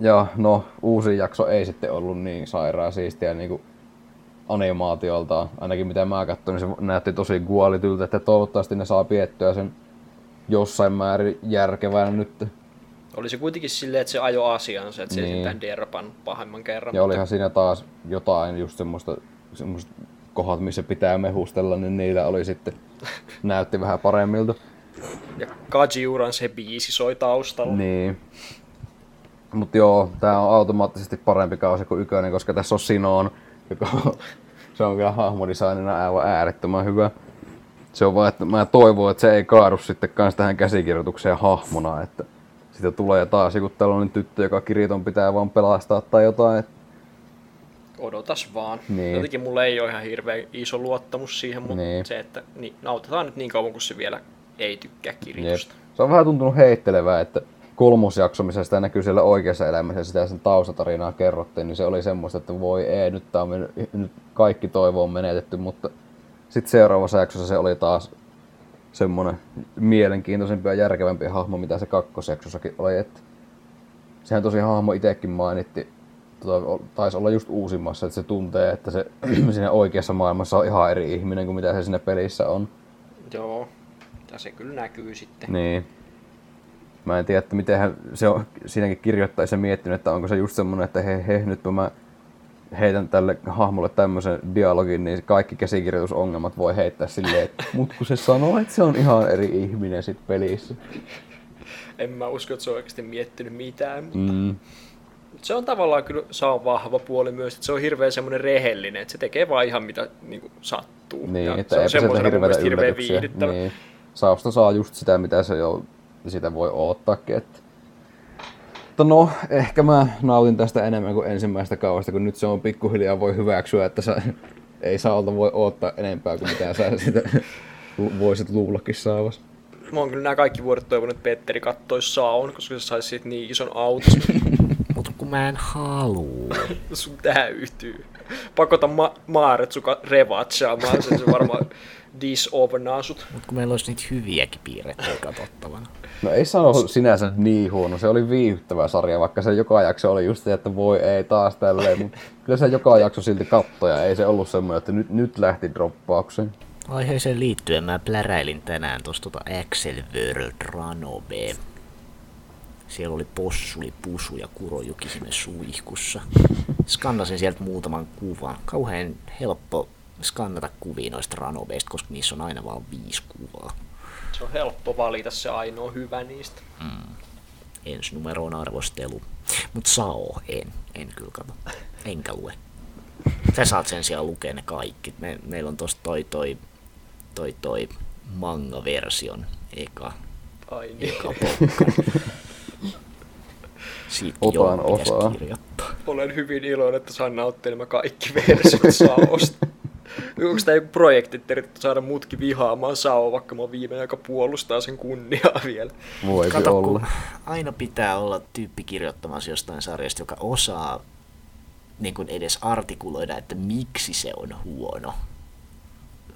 Speaker 1: Ja no, uusi jakso ei sitten ollut niin sairaan siistiä niin kuin animaatiolta. Ainakin mitä mä katsoin, niin se näytti tosi guolityltä, että toivottavasti ne saa piettyä sen jossain määrin järkevänä nyt.
Speaker 2: Oli se kuitenkin silleen, että se ajo asiansa, että se
Speaker 1: Niin.
Speaker 2: ei sitten derpan pahemman kerran.
Speaker 1: Ja olihan siinä taas jotain just semmoista, semmoista kohdat, missä pitää mehustella, niin niillä oli sitten, [LAUGHS] näytti vähän paremmilta.
Speaker 2: Ja Kajiuran se biisi soi taustalla.
Speaker 1: Niin. Mut joo, tää on automaattisesti parempi kausi kuin ykönen, koska tässä on Sinoon, joka se on kyllä hahmodesignina aivan äärettömän hyvä. Se on vaan, että mä toivon, että se ei kaadu sitten kans tähän käsikirjoitukseen hahmona, että siitä tulee taas joku tällainen tyttö, joka kiriton pitää vaan pelastaa tai jotain. Et,
Speaker 2: Odotas vaan.
Speaker 1: Niin.
Speaker 2: Jotenkin mulla ei ole ihan hirveän iso luottamus siihen, mutta
Speaker 1: Niin.
Speaker 2: se, että niin, autetaan nyt niin kauan, kun se vielä ei tykkää
Speaker 1: jep.
Speaker 2: kirjoitusta.
Speaker 1: Se on vähän tuntunut heittelevää, että kolmosjakso, missä sitä näkyy siellä oikeassa elämässä ja sitä sen taustatarinaa kerrottiin, niin se oli semmoista, että voi ei, nyt, tää on mennyt, nyt kaikki toivo on menetetty, mutta sitten seuraavassa jaksossa se oli taas semmoinen mielenkiintoisempi ja järkevämpi hahmo, mitä se kakkosjaksossakin oli. Että sehän tosi hahmo itsekin mainitti, tota, taisi olla just uusimmassa, että se tuntee, että se [CLEARS THROAT] siinä oikeassa maailmassa on ihan eri ihminen kuin mitä se siinä pelissä on.
Speaker 2: Joo. Ja se kyllä näkyy sitten.
Speaker 1: Niin. Mä en tiedä, että miten hän, se on siinäkin kirjoittaessa miettinyt, että onko se just semmonen, että he, he nyt mä heitän tälle hahmolle tämmöisen dialogin, niin kaikki käsikirjoitusongelmat voi heittää silleen, että mut kun se sanoo, että se on ihan eri ihminen sit pelissä.
Speaker 2: En mä usko, että se on oikeasti miettinyt mitään. mutta
Speaker 1: Mm.
Speaker 2: Se on tavallaan kyllä, se on vahva puoli myös, että se on hirveän semmoinen rehellinen, että se tekee vaan ihan mitä niin kuin, sattuu.
Speaker 1: Niin,
Speaker 2: ja
Speaker 1: että
Speaker 2: se on semmoisena mun mielestä hirveän viihdyttävä.
Speaker 1: Niin. Sausta saa just sitä, mitä se jo sitä voi oottaakin. Että... Mutta no, ehkä mä nautin tästä enemmän kuin ensimmäistä kaudesta, kun nyt se on pikkuhiljaa voi hyväksyä, että sä ei Saulta voi odottaa enempää kuin mitä sä sitä voisit luullakin saavas.
Speaker 2: Mä oon kyllä nämä kaikki vuodet toivonut, että Petteri kattoisi Saon, koska se saisi siitä niin ison auton. [LAUGHS]
Speaker 3: Mutta kun mä en halua. [LAUGHS]
Speaker 2: Sun täytyy. Pakota ma- Maaretsuka revatsaamaan sen, se varmaan [LAUGHS] disovenaa sut.
Speaker 3: Mutta kun meillä olisi niitä hyviäkin piirrettejä katsottavana. [LAUGHS]
Speaker 1: No ei sano sinänsä niin huono, se oli viihdyttävä sarja, vaikka se joka jakso oli just se, että voi ei taas tälleen, mutta kyllä se joka jakso silti kattoja, ei se ollut semmoinen, että nyt, nyt lähti droppaukseen.
Speaker 3: Aiheeseen liittyen mä pläräilin tänään tuosta tota Axel World Ranobe. Siellä oli possuli, pusu ja kurojuki sinne suihkussa. Skannasin sieltä muutaman kuvan. Kauhean helppo skannata kuvia noista ranobeista, koska niissä on aina vaan viisi kuvaa.
Speaker 2: Se on helppo valita se ainoa hyvä niistä.
Speaker 3: Ensi numeroon arvostelu. Mut Sao en, en kyllä kato. Enkä lue. Sä saat sen sijaan lukea ne kaikki. Me, meillä on tosta toi toi, toi, toi manga-version eka,
Speaker 2: Ai niin.
Speaker 3: eka. Siitä
Speaker 1: Otan osaa.
Speaker 3: kirjoittaa.
Speaker 2: Olen hyvin iloinen, että saan nauttia nämä kaikki versiot Saosta. Onko tämä joku projekti, että yritetty saada mutkin vihaamaan Sao, vaikka mä oon viimeinen, joka puolustaa sen kunniaa [LAUGHS] vielä.
Speaker 1: Voisi
Speaker 3: Kato,
Speaker 1: olla.
Speaker 3: aina pitää olla tyyppi kirjoittamassa jostain sarjasta, joka osaa niin kuin edes artikuloida, että miksi se on huono.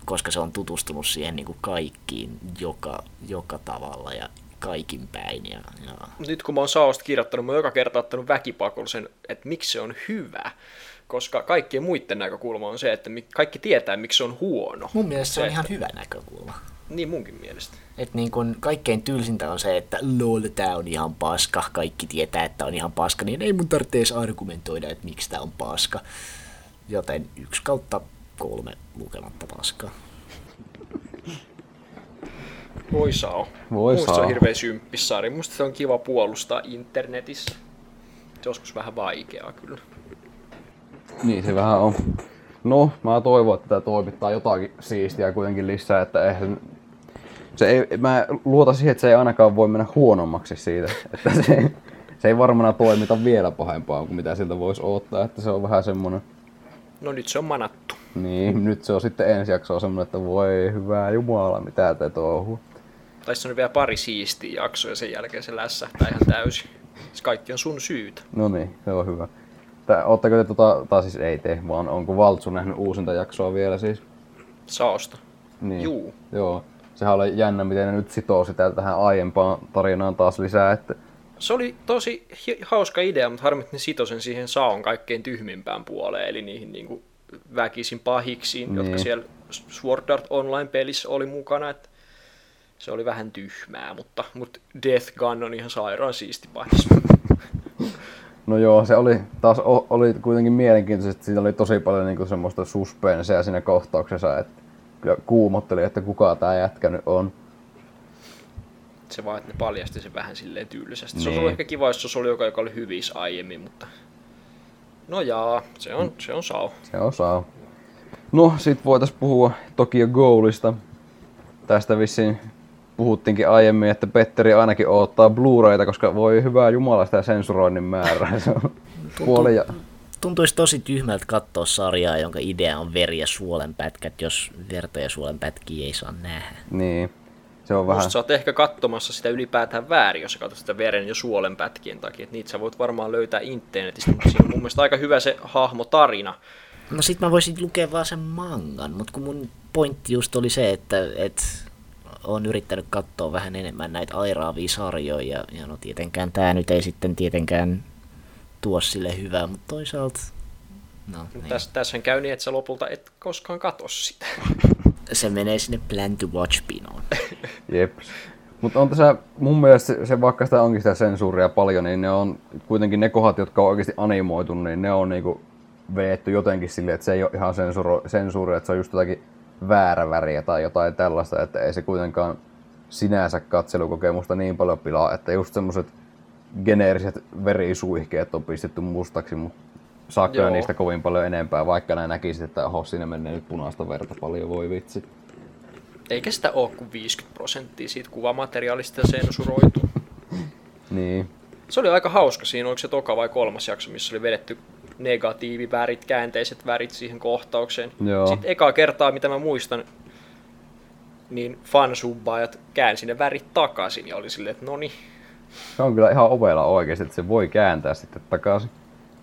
Speaker 3: Koska se on tutustunut siihen niin kuin kaikkiin joka, joka tavalla ja kaikin päin. Ja, ja
Speaker 2: Mut nyt kun mä oon Saosta kirjoittanut, mä oon joka kerta ottanut väkipakollisen, että miksi se on hyvä. Koska kaikkien muiden näkökulma on se, että kaikki tietää, miksi se on huono.
Speaker 3: mun mielestä se on
Speaker 2: Se-
Speaker 3: ihan hyvä näkökulma.
Speaker 2: Niin munkin mielestä.
Speaker 3: Et niin kun kaikkein tylsintä on se, että lol, tää on ihan paska, kaikki tietää, että on ihan paska, niin ei mun tarvitse edes argumentoida, että miksi tää on paska. Joten yksi kautta kolme lukematta paskaa.
Speaker 2: Voi Sao.
Speaker 1: Voi
Speaker 2: Musta se on hirveän symppis sarja. Musta se on kiva puolustaa internetissä. Se on joskus vähän vaikeaa kyllä.
Speaker 1: Niin se vähän on. No, mä toivon, että tämä toimittaa jotakin siistiä kuitenkin lisää, että eihän se ei, mä luotan siihen, että se ei ainakaan voi mennä huonommaksi siitä. Että se, se ei varmana toimita vielä pahempaa kuin mitä siltä voisi odottaa, että se on vähän semmonen...
Speaker 2: No nyt se on manattu.
Speaker 1: Niin, nyt se on sitten ensi jaksoa semmonen, että voi hyvää jumala, mitä te touhuu.
Speaker 2: Tai se on vielä pari siistiä jaksoa ja sen jälkeen se lässähtää ihan täysin. Se kaikki on sun syytä.
Speaker 1: No niin, se on hyvä. Tää, ootteko te tota, tai siis ei te, vaan onko Valtsu nähnyt uusinta jaksoa vielä siis?
Speaker 2: Saosta.
Speaker 1: Niin.
Speaker 2: Juu.
Speaker 1: Joo. Sehän oli jännä, miten ne nyt sitoo sitä tähän aiempaan tarinaan taas lisää, että
Speaker 2: Se oli tosi hauska idea, mutta harmi, että ne sitoi sen siihen Saon kaikkein tyhmimpään puoleen, eli niihin niin kuin väkisin pahiksiin, niin. jotka siellä Sword Art Online-pelissä oli mukana. Että se oli vähän tyhmää, mutta, mutta Death Gun on ihan sairaan siisti pahis. [LAUGHS]
Speaker 1: No joo, se oli taas o, oli kuitenkin mielenkiintoisesti, siinä oli tosi paljon niinku semmoista suspensea siinä kohtauksessa, että kyllä kuumotteli, että kuka tää jätkä nyt on.
Speaker 2: Se vaan, että ne paljasti sen vähän silleen tyyllisesti. Se
Speaker 1: Niin.
Speaker 2: olisi ollut ehkä kiva, jos se ollut joka, joka oli hyvissä aiemmin, mutta... No jaa, se on, se on Sao.
Speaker 1: Se osaa. No, sit voitais puhua Tokyo Goalista. Tästä vissiin puhuttiinkin aiemmin, että Petteri ainakin odottaa Blu-rayta, koska voi hyvää jumala sitä sensuroinnin määrää. Se on puoli ja...
Speaker 3: Tuntuisi tosi tyhmältä katsoa sarjaa, jonka idea on veri ja suolenpätkät, jos verta ja suolenpätkiä ei saa nähdä.
Speaker 1: Niin. Se on vähän...
Speaker 2: Musta sä oot ehkä katsomassa sitä ylipäätään väärin, jos sä katsot sitä veren ja suolen pätkien takia. Et niitä sä voit varmaan löytää internetistä, mutta siinä on mun mielestä aika hyvä se hahmotarina.
Speaker 3: No sit mä voisin lukea vaan sen mangan, mutta kun mun pointti just oli se, että et on yrittänyt katsoa vähän enemmän näitä airaavia sarjoja, ja, ja no tietenkään tää nyt ei sitten tietenkään tuo sille hyvää, mutta toisaalta, no
Speaker 2: Niin.
Speaker 3: niin.
Speaker 2: Tässä, tässähän käy niin, että sä lopulta et koskaan katso sitä. [LAUGHS]
Speaker 3: se menee sinne plan to watch pinoon. [LAUGHS]
Speaker 1: Jeps. Mutta on tässä mun mielestä se, se, vaikka sitä onkin sitä sensuuria paljon, niin ne on kuitenkin ne kohdat, jotka on oikeasti animoitu, niin ne on niinku veetty jotenkin silleen, että se ei ole ihan sensuro, sensuuria, että se on just jotakin väärä väriä tai jotain tällaista, että ei se kuitenkaan sinänsä katselukokemusta niin paljon pilaa, että just semmoset geneeriset verisuihkeet on pistetty mustaksi, mutta saakka
Speaker 2: Joo.
Speaker 1: niistä kovin paljon enempää, vaikka näin näkisit, että oho, siinä menee nyt punaista verta paljon, voi vitsi.
Speaker 2: Eikä sitä ole kuin 50 prosenttia siitä kuvamateriaalista sensuroitu.
Speaker 1: Niin,
Speaker 2: Se oli aika hauska. Siinä oliko se toka vai kolmas jakso, missä oli vedetty negatiivivärit, käänteiset värit siihen kohtaukseen.
Speaker 1: Joo.
Speaker 2: Sitten ekaa kertaa, mitä mä muistan, niin fansubbaajat käänsi ne värit takaisin ja oli silleen, että no niin,
Speaker 1: Se on kyllä ihan ovela oikeasti, että se voi kääntää sitten takaisin.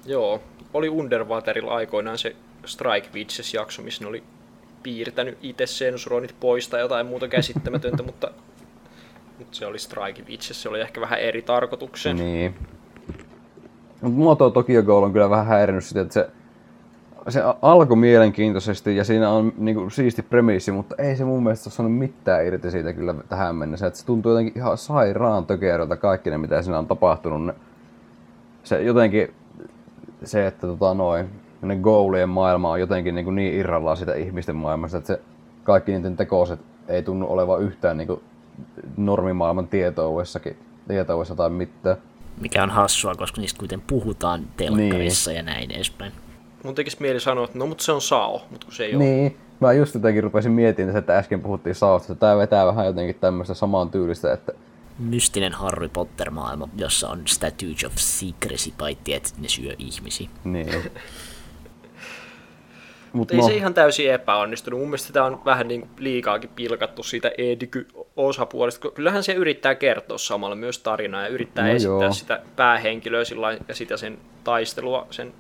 Speaker 2: joo. Oli Underwaterilla aikoinaan se Strike Witches jakso, missä ne oli piirtänyt itse sensuroinnit pois tai jotain muuta käsittämätöntä, [LAUGHS] mutta, mutta se oli Strike Witches, se oli ehkä vähän eri tarkoituksen.
Speaker 1: Niin. Mua tuo Tokyo Ghoul on kyllä vähän häirinnyt sitä, että se, se alkoi mielenkiintoisesti ja siinä on niinku siisti premissi, mutta ei se mun mielestä ole saanut mitään irti siitä kyllä tähän mennessä. Et se tuntuu jotenkin ihan sairaan tökeröltä kaikki ne, mitä siinä on tapahtunut. Ne, se jotenkin, se, että tota noin, ne goalien maailma on jotenkin niin, niin irrallaan sitä ihmisten maailmasta, että se kaikki niiden tekoiset ei tunnu olevan yhtään niin normimaailman tietouessakin, tietouessa tai mitään.
Speaker 3: Mikä on hassua, koska niistä kuitenkin puhutaan telkkarissa ja näin edespäin.
Speaker 2: Mun tekisi mieli sanoa, että no mutta se on Sao, mutta kun se ei ole.
Speaker 1: Niin, mä just jotenkin rupesin miettimään, että äsken puhuttiin Saosta, että tää vetää vähän jotenkin tämmöistä samaan tyylistä, että
Speaker 3: Mystinen Harry Potter-maailma, jossa on Statue of Secrecy, paitsi että ne syö ihmisiä.
Speaker 1: niin. [LAUGHS] Mut
Speaker 2: Mutta ei
Speaker 1: no,
Speaker 2: se ihan täysin epäonnistunut. Mun mielestä sitä on vähän niin kuin liikaakin pilkattu siitä Ediky-osapuolesta. Kyllähän se yrittää kertoa samalla myös tarinaa ja yrittää
Speaker 1: No
Speaker 2: no esittää
Speaker 1: joo.
Speaker 2: sitä päähenkilöä sillain, ja sitä sen taistelua sen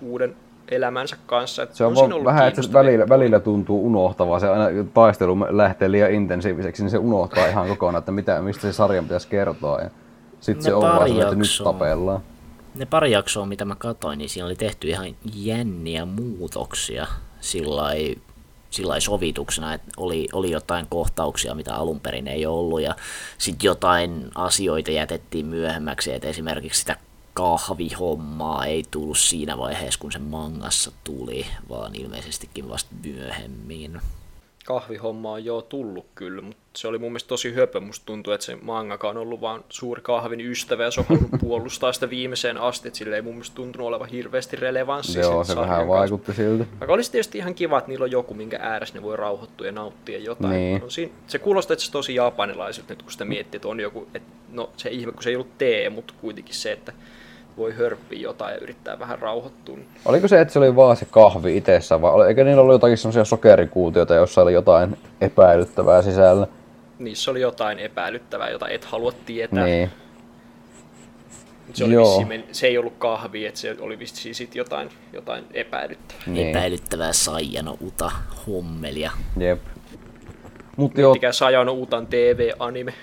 Speaker 2: uuden elämänsä kanssa. Et
Speaker 1: se on
Speaker 2: ollut
Speaker 1: vähän, että se välillä, välillä tuntuu unohtavaa. Se aina taistelu lähtee liian intensiiviseksi, niin se unohtaa ihan kokonaan, että mitä, mistä se sarjan pitäisi kertoa. Ja sitten
Speaker 3: Ne
Speaker 1: se on vaan että nyt tapellaan.
Speaker 3: Ne pari jaksoa, mitä mä katsoin, niin siinä oli tehty ihan jänniä muutoksia sillai, sillai sovituksena, että oli, oli jotain kohtauksia, mitä alun perin ei ollut, ja sitten jotain asioita jätettiin myöhemmäksi, että esimerkiksi sitä kahvihommaa ei tullut siinä vaiheessa, kun se mangassa tuli, vaan ilmeisestikin vasta myöhemmin.
Speaker 2: Kahvihomma on jo tullut kyllä, mutta se oli mun mielestä tosi höpö. Musta tuntuu, että se mangaka on ollut vaan suuri kahvin ystävä ja se on halunnut [LAUGHS] puolustaa sitä viimeiseen asti, että sille ei mun mielestä tuntunut olevan hirveästi relevanssi.
Speaker 1: Joo, se vähän vaikutti siltä.
Speaker 2: Vaikka olisi tietysti ihan kiva, että niillä on joku, minkä ääressä ne voi rauhoittua ja nauttia jotain.
Speaker 1: Niin.
Speaker 2: On siinä, se kuulostaa, että se tosi japanilaiselta nyt, kun sitä miettii, että on joku, että no se ihme, kun se ei ollut tee, mutta kuitenkin se, että voi hörppiä jotain ja yrittää vähän rauhoittua.
Speaker 1: Oliko se, että se oli vaan se kahvi itsessään vai oli- eikö niillä ollut jotakin semmoisia sokerikuutioita, joissa oli jotain epäilyttävää sisällä?
Speaker 2: Niissä oli jotain epäilyttävää, jota et halua tietää.
Speaker 1: Niin.
Speaker 2: Se, oli
Speaker 1: Joo.
Speaker 2: men- se ei ollut kahvi, että se oli vissiin sit jotain, jotain epäilyttävää.
Speaker 1: niin.
Speaker 3: Epäilyttävää Saijano Uta hommelia.
Speaker 1: Jep. Mut
Speaker 2: Mikä Sajano Utan TV-anime.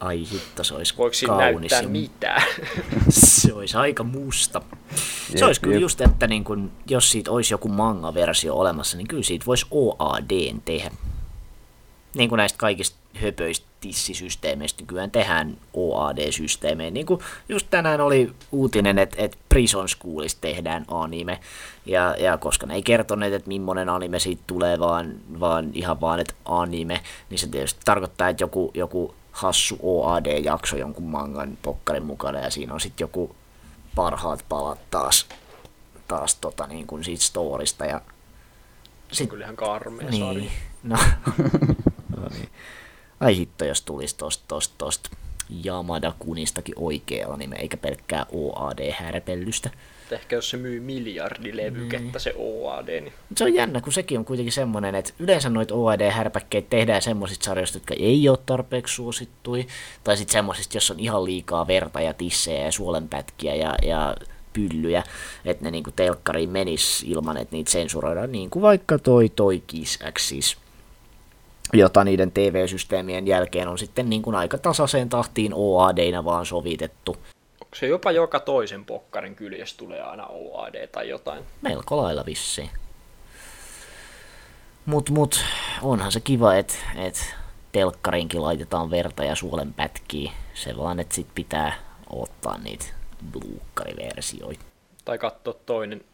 Speaker 3: Ai hitto, se olisi
Speaker 2: Voiko siinä
Speaker 3: kaunis.
Speaker 2: näyttää mitään? [LAUGHS]
Speaker 3: se olisi aika musta.
Speaker 1: Jep,
Speaker 3: se olisi kyllä
Speaker 1: jep.
Speaker 3: just, että niin kun, jos siitä olisi joku manga-versio olemassa, niin kyllä siitä voisi OAD tehdä. Niin kuin näistä kaikista höpöistä tissisysteemeistä nykyään tehdään OAD-systeemejä. Niin kuin just tänään oli uutinen, että, että Prison Schoolista tehdään anime. Ja, ja koska ne ei kertoneet, että millainen anime siitä tulee, vaan, vaan ihan vaan, että anime, niin se tietysti tarkoittaa, että joku, joku hassu OAD-jakso jonkun mangan pokkarin mukana, ja siinä on sitten joku parhaat palat taas, taas tota, niin kuin siitä storista. Ja
Speaker 2: Se on kyllä ihan karmea
Speaker 3: niin, [LAUGHS] no, no niin. Ai hitto, jos tulisi tosta, tosta, tosta Yamada Kunistakin oikea anime, eikä pelkkää OAD-härpellystä.
Speaker 2: Ehkä jos se myy miljardilevykettä se OAD, niin
Speaker 3: se on jännä, kun sekin on kuitenkin semmoinen, että yleensä noita OAD-härpäkkeitä tehdään semmoisista sarjoista, jotka ei ole tarpeeksi suosittui, tai sitten semmoisista, jossa on ihan liikaa verta ja tissejä ja suolenpätkiä ja, ja pyllyjä, että ne niinku telkkariin menis ilman, että niitä sensuroidaan, niin kuin vaikka toi, toi Kiss Axis, jota niiden TV-systeemien jälkeen on sitten niin kuin aika tasaiseen tahtiin OADina vaan sovitettu.
Speaker 2: Se jopa joka toisen pokkarin kyljessä tulee aina OAD tai jotain?
Speaker 3: Melko lailla vissiin. Mut, mut, onhan se kiva, että et telkkarinkin laitetaan verta ja suolen pätkiä. Se vaan, että sit pitää ottaa niitä bluukkariversioita.
Speaker 2: Tai katsoa toinen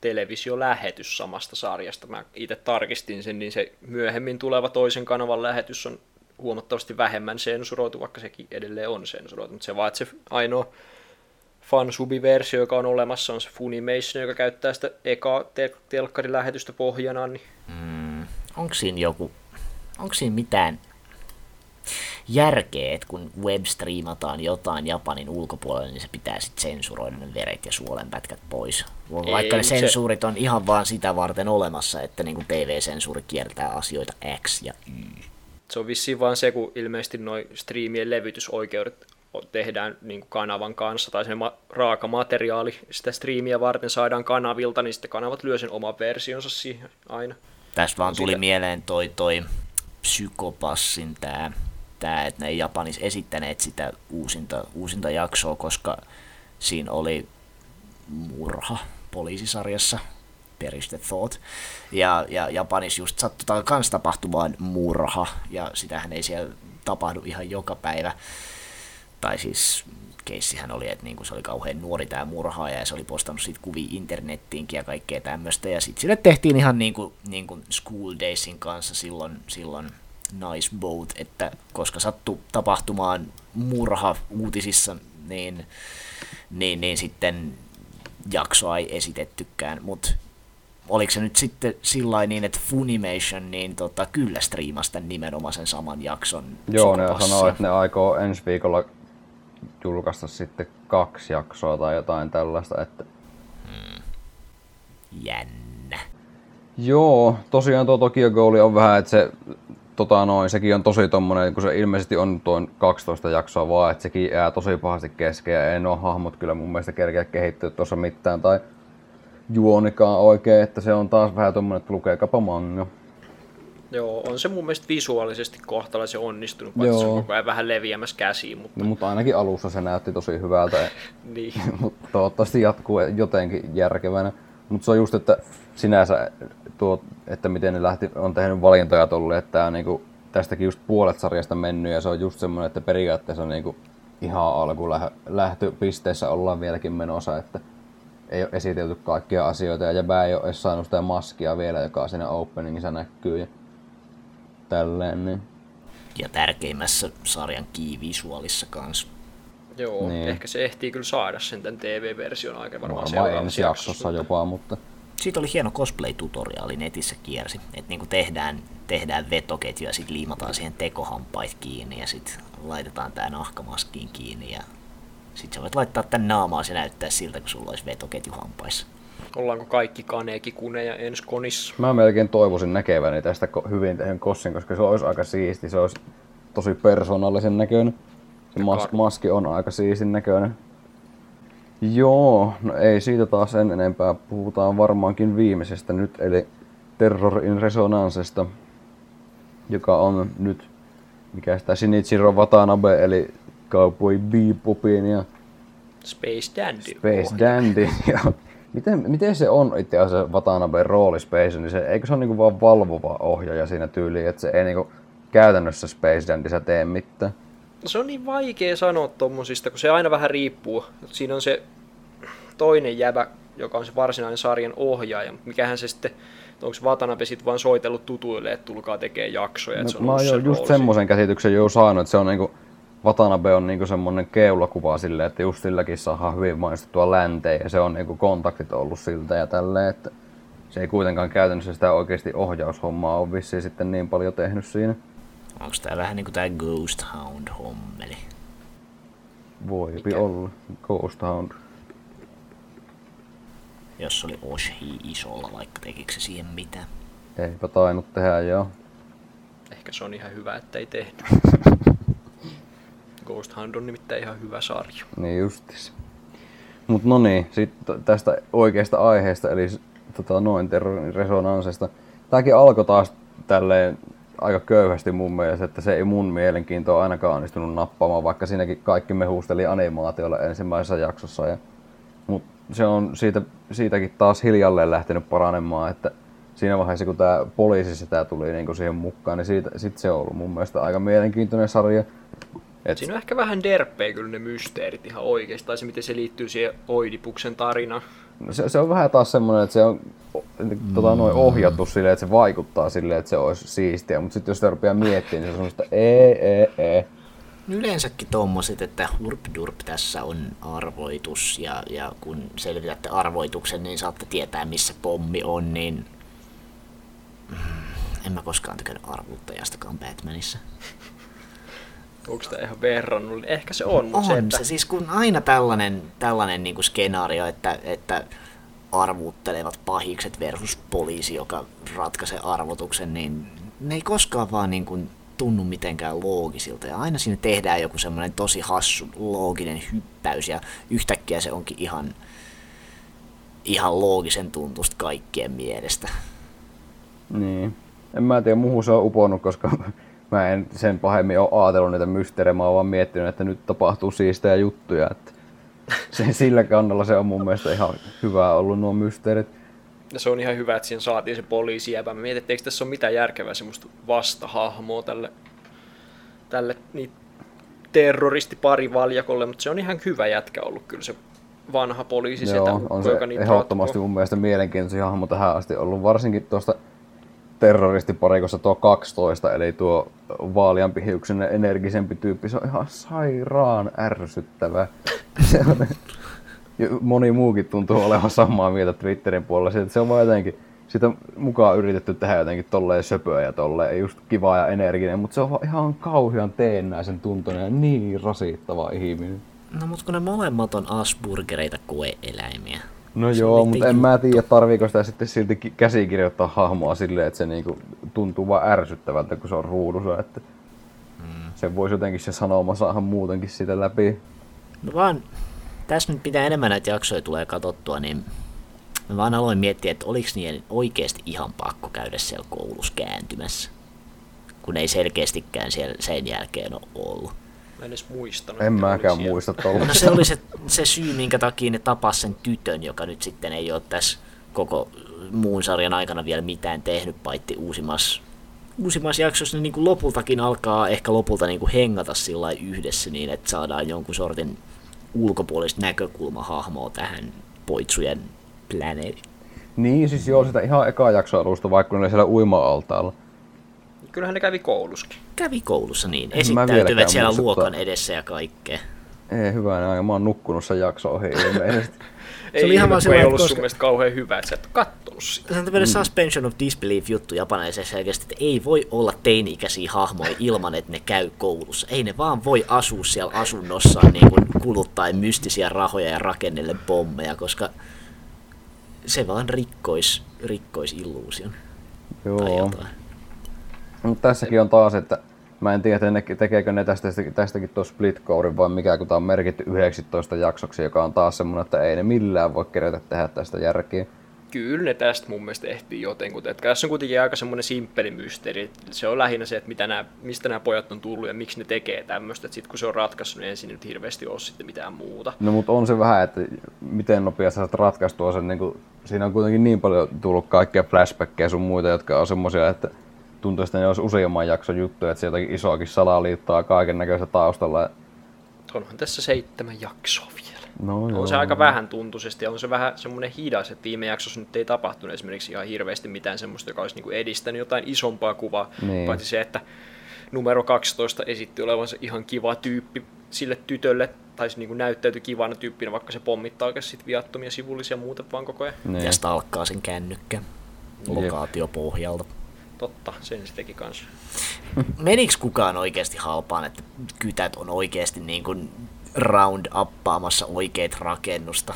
Speaker 2: televisiolähetys samasta sarjasta. Mä itse tarkistin sen, niin se myöhemmin tuleva toisen kanavan lähetys on huomattavasti vähemmän sensuroitu, vaikka sekin edelleen on sensuroitu. Mutta se vaan, että se ainoa fansubiversio, joka on olemassa, on se Funimation, joka käyttää sitä ekaa tel- telkkarilähetystä pohjana, niin
Speaker 3: Mm, onko siinä joku, onko siinä mitään järkeä, että kun webstreamataan jotain Japanin ulkopuolelle, niin se pitää sitten sensuroida ne veret ja suolenpätkät pois. Vaikka ne
Speaker 2: mut se-
Speaker 3: sensuurit on ihan vaan sitä varten olemassa, että niin TV-sensuuri kiertää asioita X ja Y.
Speaker 2: se on vissiin vaan se, kun ilmeisesti noin striimien levytysoikeudet tehdään niin kuin kanavan kanssa, tai se ma- raaka materiaali sitä striimiä varten saadaan kanavilta, niin sitten kanavat lyö sen oman versionsa siihen aina.
Speaker 3: Tästä vaan tuli
Speaker 2: Sitä-
Speaker 3: mieleen toi, toi psykopassin tää, tää, että ne ei Japanissa esittäneet sitä uusinta, uusinta jaksoa, koska siinä oli murha poliisisarjassa, Periste Thought. Ja, ja Japanissa just sattui kans tapahtumaan murha, ja sitähän ei siellä tapahdu ihan joka päivä. Tai siis keissihän oli, että niinku se oli kauhean nuori tämä murhaaja ja se oli postannut siitä kuvia internettiinkin ja kaikkea tämmöistä. Ja sitten sille tehtiin ihan niinku, niinku School Daysin kanssa silloin, silloin Nice Boat, että koska sattui tapahtumaan murha uutisissa, niin, niin, niin sitten jaksoa ei esitettykään, mutta oliko se nyt sitten sillä niin, että Funimation niin tota, kyllä striimasi tämän nimenomaisen saman jakson
Speaker 1: joo, ne sanoo, että ne aikoo ensi viikolla julkaista sitten kaksi jaksoa tai jotain tällaista, että
Speaker 3: Jännä.
Speaker 1: Joo, tosiaan tuo Tokyo Ghoul on vähän, että se, tota noin, sekin on tosi tommonen, kun se ilmeisesti on tuon 12 jaksoa vaan, että sekin jää tosi pahasti kesken ja ei nuo hahmot kyllä mun mielestä kerkeä kehittyä tuossa mitään tai juonikaan oikein, että se on taas vähän tommonen, että lukeekapa manga.
Speaker 2: Joo, on se mun mielestä visuaalisesti kohtalaisen onnistunut, vaikka se on koko ajan vähän leviämässä käsiin, mutta
Speaker 1: No, mutta ainakin alussa se näytti tosi hyvältä, [LAUGHS]
Speaker 2: niin. [LAUGHS]
Speaker 1: mutta toivottavasti jatkuu jotenkin järkevänä. Mutta se on just, että sinänsä tuo, että miten ne lähti, on tehnyt valintoja tolle, että tää on niinku, tästäkin just puolet sarjasta mennyt ja se on just semmoinen, että periaatteessa niinku ihan alku lähtöpisteessä ollaan vieläkin menossa, että ei ole esitelty kaikkia asioita ja jäbä ei ole edes saanut sitä maskia vielä, joka siinä openingissa näkyy. Ja tälleen, niin
Speaker 3: Ja tärkeimmässä sarjan kiivisuolissa kanssa.
Speaker 2: Joo,
Speaker 1: Niin.
Speaker 2: ehkä se ehtii kyllä saada sen tämän TV-version aikana varmaan
Speaker 1: varmaan
Speaker 2: seuraavassa
Speaker 1: ensi jaksossa
Speaker 2: mutta-
Speaker 1: jopa, mutta
Speaker 3: Siitä oli hieno cosplay-tutoriaali netissä kiersi, että niinku tehdään, tehdään vetoketju ja sitten liimataan siihen tekohampait kiinni ja sitten laitetaan tää nahkamaskiin kiinni ja sitten sä voit laittaa tän naamaa ja näyttää siltä, kun sulla olisi vetoketju hampaissa.
Speaker 2: Ollaanko kaikki kaneeki kuneja ensi konissa?
Speaker 1: mä melkein toivoisin näkeväni tästä hyvin tehyn kossin, koska se olisi aika siisti, se olisi tosi persoonallisen näköinen. Se mas- maski on aika siistin näköinen. Joo, no ei siitä taas sen enempää. Puhutaan varmaankin viimeisestä nyt, eli Terror in Resonancesta, joka on nyt, mikä sitä Shinichiro Watanabe, eli Cowboy Bebopin ja
Speaker 2: Space Dandy.
Speaker 1: Space Dandy. [LAUGHS] Ja miten, miten se on itse asiassa Watanaben rooli Space niin se, eikö se ole niinku vaan valvova ohjaaja siinä tyyliin, että se ei niinku käytännössä Space Dandyssä tee mitään?
Speaker 2: Se on niin vaikea sanoa tommosista, kun se aina vähän riippuu. Siinä on se toinen jäbä, joka on se varsinainen sarjan ohjaaja, mutta mikähän se sitten, onko Watanabe sitten vaan soitellut tutuille, että tulkaa tekee jaksoja, että se on
Speaker 1: No, mä oon just
Speaker 2: rooli
Speaker 1: semmoisen käsityksen jo saanut, että se on niinku, Watanabe on niinku semmonen keulakuva silleen, että just silläkin saadaan hyvin mainostettua länteen ja se on niinku kontaktit ollut siltä ja tälleen, että se ei kuitenkaan käytännössä sitä oikeasti ohjaushommaa ole vissiin sitten niin paljon tehnyt siinä.
Speaker 3: Onko tää vähän niinku tää Ghost Hound hommeli?
Speaker 1: Voipi
Speaker 2: Mikä?
Speaker 1: olla. Ghost Hound.
Speaker 3: Jos oli Oshi isolla, vaikka tekikö se siihen mitään.
Speaker 1: Eipä tainnut tehdä joo.
Speaker 2: Ehkä se on ihan hyvä, että ei tehnyt. [LAUGHS] Ghost Hunt on nimittäin ihan hyvä sarja.
Speaker 1: Niin justis. Mut no niin, sitten tästä oikeasta aiheesta, eli tota, noin terrorin resonansesta. Tääkin alkoi taas tälleen aika köyhästi mun mielestä, että se ei mun mielenkiintoa ainakaan onnistunut nappaamaan, vaikka siinäkin kaikki mehusteli animaatiolla ensimmäisessä jaksossa. Ja, mut se on siitä, siitäkin taas hiljalleen lähtenyt paranemaan, että siinä vaiheessa kun tää poliisi sitä tuli niin siihen mukaan, niin siitä, sit se on ollut mun mielestä aika mielenkiintoinen sarja. Et,
Speaker 2: Siinä on ehkä vähän derppejä kyllä ne mysteerit ihan oikeasti, tai se miten se liittyy siihen Oidipuksen tarinaan.
Speaker 1: No se, se on vähän taas semmoinen, että se on tota, noin ohjattu silleen, että se vaikuttaa silleen, että se olisi siistiä, mutta sitten jos sitä rupeaa miettimään, niin se on semmoista ei, ei, ei.
Speaker 3: Yleensäkin tommoset, että hurp durp tässä on arvoitus ja, ja kun selvitätte arvoituksen, niin saatte tietää missä pommi on, niin mm, en mä koskaan tykännyt arvuuttajastakaan Batmanissa.
Speaker 2: Onko tämä ihan verrannollinen? Ehkä se on, mutta
Speaker 3: On
Speaker 2: se, että
Speaker 3: se siis kun aina tällainen, tällainen niin kuin skenaario, että, että arvuuttelevat pahikset versus poliisi, joka ratkaisee arvotuksen, niin ne ei koskaan vaan niin kuin tunnu mitenkään loogisilta. Ja aina siinä tehdään joku semmoinen tosi hassu looginen hyppäys ja yhtäkkiä se onkin ihan, ihan loogisen tuntusta kaikkien mielestä.
Speaker 1: Niin. En mä tiedä, muuhun se on uponnut, koska mä en sen pahemmin ole ajatellut niitä mysteerejä, mä oon vaan miettinyt, että nyt tapahtuu siistejä juttuja. Että [LAUGHS] se, sillä kannalla se on mun mielestä ihan hyvä ollut nuo mysteerit.
Speaker 2: ja se on ihan hyvä, että siinä saatiin se poliisi jäbä. Mä mietin, että eikö tässä ole mitään järkevää semmoista vastahahmoa tälle, tälle niin terroristiparivaljakolle, mutta se on ihan hyvä jätkä ollut kyllä se vanha poliisi
Speaker 1: Joo,
Speaker 2: setä,
Speaker 1: on se ehdottomasti mun mielestä mielenkiintoisin hahmo tähän asti ollut, varsinkin tuosta terroristiparikossa tuo 12, eli tuo vaaleampi hiuksinen energisempi tyyppi, se on ihan sairaan ärsyttävä. [LAUGHS] Moni muukin tuntuu olevan samaa mieltä Twitterin puolella, että se on vaan jotenkin, sitä mukaan yritetty tehdä jotenkin tolleen söpöä ja tolleen just kiva ja energinen, mutta se on ihan kauhean teennäisen tuntunen ja niin rasittava ihminen.
Speaker 3: No mutta kun ne molemmat on Asburgereita koeeläimiä.
Speaker 1: No
Speaker 3: Se
Speaker 1: joo, mutta en mä tiedä, tarviiko sitä sitten silti ki- käsikirjoittaa hahmoa silleen, että se niinku tuntuu vaan ärsyttävältä, kun se on ruudussa. Että mm. Se voisi jotenkin se sanoma saada muutenkin siitä läpi.
Speaker 3: No vaan, tässä nyt pitää enemmän näitä jaksoja tulee katsottua, niin mä vaan aloin miettiä, että oliko niiden oikeasti ihan pakko käydä siellä koulussa kääntymässä. Kun ei selkeästikään siellä sen jälkeen ole ollut.
Speaker 2: Mä en edes muistanut.
Speaker 1: En mäkään muista tuolla.
Speaker 3: No se oli se, se syy, minkä takia ne tapas sen tytön, joka nyt sitten ei ole tässä koko muun sarjan aikana vielä mitään tehnyt, paitsi uusimmassa, uusimmassa jaksossa ne niin kuin lopultakin alkaa ehkä lopulta niin kuin hengata sillä yhdessä niin, että saadaan jonkun sortin ulkopuolista näkökulmahahmoa tähän poitsujen planeettiin.
Speaker 1: Niin, siis joo, sitä ihan eka jakso alusta, vaikka ne oli siellä uima-altaalla.
Speaker 2: Kyllähän ne kävi kouluskin.
Speaker 3: Kävi koulussa niin. Esittäytyvät siellä
Speaker 1: muista
Speaker 3: luokan edessä ja kaikkea.
Speaker 1: Ei hyvä aika, mä oon nukkunut sen jakso ohi.
Speaker 2: Ei, [LAUGHS]
Speaker 3: oli ihan vaan sillä
Speaker 2: ei ollut
Speaker 3: koska-
Speaker 2: sun mielestä kauhean hyvä, että sä et kattonut sitä.
Speaker 3: Tässä on tämmöinen suspension of disbelief juttu japanilaisessa selkeästi, että ei voi olla teini-ikäisiä hahmoja ilman, että ne käy koulussa. Ei ne vaan voi asua siellä asunnossaan niin kuin kuluttaen mystisiä rahoja ja rakennelle pommeja, koska se vaan rikkois, rikkois illuusion tai
Speaker 1: Joo.
Speaker 3: jotain.
Speaker 1: Mutta tässäkin on taas, että mä en tiedä, ne, tekeekö ne tästä, tästäkin tuon split codein vai mikä, kun tää on merkitty 19 jaksoksi, joka on taas semmonen, että ei ne millään voi kerätä tehdä tästä järkeä.
Speaker 2: Kyllä ne tästä mun mielestä ehtii jotenkin. Että tässä on kuitenkin aika semmoinen simppeli mysteeri. Se on lähinnä se, että mitä nämä, mistä nämä pojat on tullut ja miksi ne tekee tämmöistä. Sitten kun se on ratkaissut, niin ensin nyt hirveästi ole sitten mitään muuta.
Speaker 1: No mutta on se vähän, että miten nopeasti saat ratkaistua sen, niin kuin, siinä on kuitenkin niin paljon tullut kaikkia flashbackkejä sun muita, jotka on semmosia, että tuntuu, että ne olisi useamman jakson juttuja, että se jotakin isoakin salaliittoa kaiken näköistä taustalla.
Speaker 2: Onhan tässä seitsemän jaksoa vielä.
Speaker 1: No
Speaker 2: On se aika vähän tuntuisesti ja on se vähän semmoinen hidas, että viime jaksossa nyt ei tapahtunut esimerkiksi ihan hirveästi mitään semmoista, joka olisi niinku edistänyt jotain isompaa kuvaa,
Speaker 1: Niin.
Speaker 2: paitsi se, että numero 12 esitti olevansa ihan kiva tyyppi sille tytölle, tai se niinku näyttäytyi kivana tyyppinä, vaikka se pommittaa oikeasti sit viattomia sivullisia muuten vaan koko ajan.
Speaker 1: Niin.
Speaker 3: Ja stalkkaa sen kännykkä lokaatiopohjalta.
Speaker 2: Totta, sen se teki kanssa. [LAUGHS]
Speaker 3: Meniks kukaan oikeasti halpaan, että kytät on oikeasti niin kuin round uppaamassa oikeet rakennusta?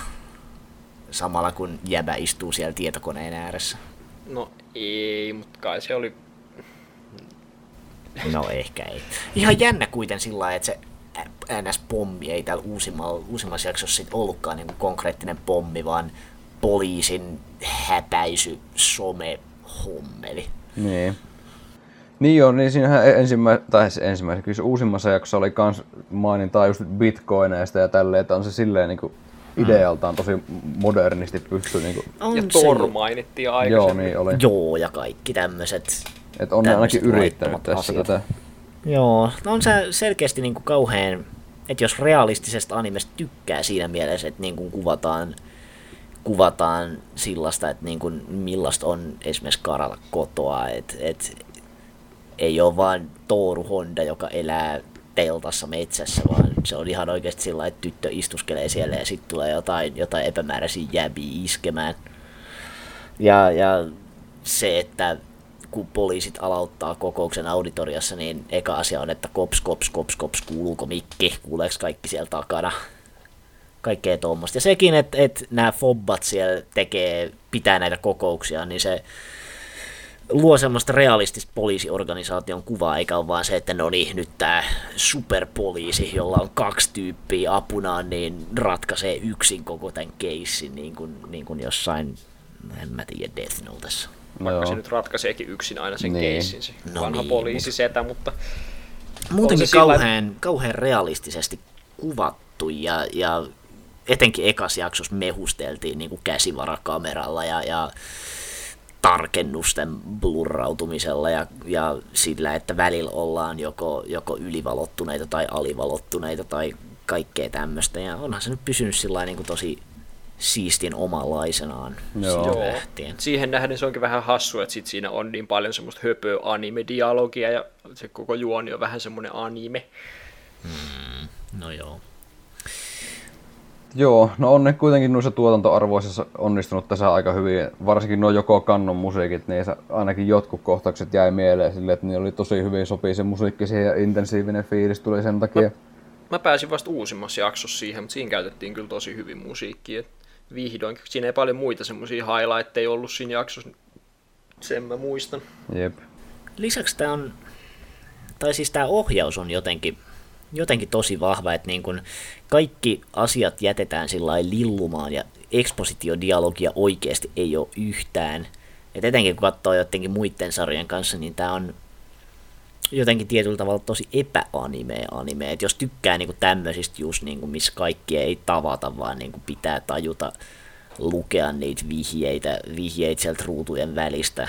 Speaker 3: Samalla kun jäbä istuu siellä tietokoneen ääressä.
Speaker 2: No ei, mutta kai se oli...
Speaker 3: No ehkä ei. Ihan jännä kuiten sillä lailla, että se NS-pommi ei täällä uusimmalla, uusimmassa jaksossa sit ollutkaan niin konkreettinen pommi, vaan poliisin häpäisy some hommeli.
Speaker 1: Niin. Niin joo, niin siinähän ensimmä, tai kyllä se uusimmassa jaksossa oli kans mainintaa just bitcoineista ja tälleen, että on se silleen niinku idealtaan tosi modernisti pysty niinku,
Speaker 3: On
Speaker 2: Ja
Speaker 3: jo-
Speaker 2: mainittiin
Speaker 1: joo
Speaker 2: aikaisemmin.
Speaker 1: niin oli.
Speaker 3: Joo, ja kaikki tämmöiset
Speaker 1: Että on ainakin yrittänyt tässä
Speaker 3: asiat.
Speaker 1: tätä.
Speaker 3: Joo, no on se selkeästi niin kuin kauhean, että jos realistisesta animesta tykkää siinä mielessä, että niin kuin kuvataan, kuvataan sillasta, että niin kuin millaista on esimerkiksi karalla kotoa, että et, ei ole vaan Tooru Honda, joka elää teltassa metsässä, vaan se on ihan oikeasti sillä että tyttö istuskelee siellä ja sitten tulee jotain, jotain epämääräisiä jäbiä iskemään. Ja, ja se, että kun poliisit aloittaa kokouksen auditoriassa, niin eka asia on, että kops, kops, kops, kops, kuuluuko mikki, kuuleeko kaikki siellä takana. Kaikkea tuommoista. Ja sekin, että, että nämä fobbat siellä tekee, pitää näitä kokouksia, niin se luo semmoista realistista poliisiorganisaation kuvaa, eikä ole vaan se, että no niin, nyt tämä superpoliisi, jolla on kaksi tyyppiä apunaan, niin ratkaisee yksin koko tämän keissin, niin kuin, niin kuin jossain, en mä tiedä, Death Notessa.
Speaker 2: Vaikka
Speaker 1: Joo.
Speaker 2: se nyt ratkaiseekin yksin aina sen
Speaker 1: Niin.
Speaker 2: keissin, se
Speaker 3: No
Speaker 2: vanha
Speaker 3: niin,
Speaker 2: poliisi setä, mutta
Speaker 3: Muutenkin
Speaker 2: se sillä-
Speaker 3: kauhean, kauhean realistisesti kuvattu ja, ja etenkin ekas jaksossa mehusteltiin niin kuin käsivarakameralla ja, ja tarkennusten blurrautumisella ja, ja sillä, että välillä ollaan joko, joko ylivalottuneita tai alivalottuneita tai kaikkea tämmöistä. Ja onhan se nyt pysynyt sillä niin kuin tosi siistin omanlaisenaan
Speaker 1: Joo.
Speaker 3: lähtien.
Speaker 2: siihen nähden se onkin vähän hassu, että sit siinä on niin paljon semmoista höpöä anime-dialogia ja se koko juoni on vähän semmoinen anime.
Speaker 3: No joo.
Speaker 1: Joo, no on ne kuitenkin noissa tuotantoarvoissa onnistunut tässä aika hyvin. Varsinkin nuo joko kannon musiikit, niin ainakin jotkut kohtaukset jäi mieleen silleen, että ne oli tosi hyvin sopii se musiikki siihen ja intensiivinen fiilis tuli sen takia.
Speaker 2: Mä pääsin vasta uusimmassa jaksossa siihen, mutta siinä käytettiin kyllä tosi hyvin musiikkia. Vihdoin, siinä ei paljon muita semmoisia highlightteja ollut siinä jaksossa, sen mä muistan.
Speaker 1: Jep.
Speaker 3: lisäksi tämä on, tai siis tämä ohjaus on jotenkin, jotenkin tosi vahva, että niin kun kaikki asiat jätetään sillä lillumaan ja ekspositiodialogia oikeasti ei ole yhtään. Et etenkin kun katsoo jotenkin muiden sarjojen kanssa, niin tämä on jotenkin tietyllä tavalla tosi epäanime anime. Et jos tykkää niinku tämmöisistä just, niinku, missä kaikki ei tavata, vaan niinku pitää tajuta lukea niitä vihjeitä, vihjeitä sieltä ruutujen välistä,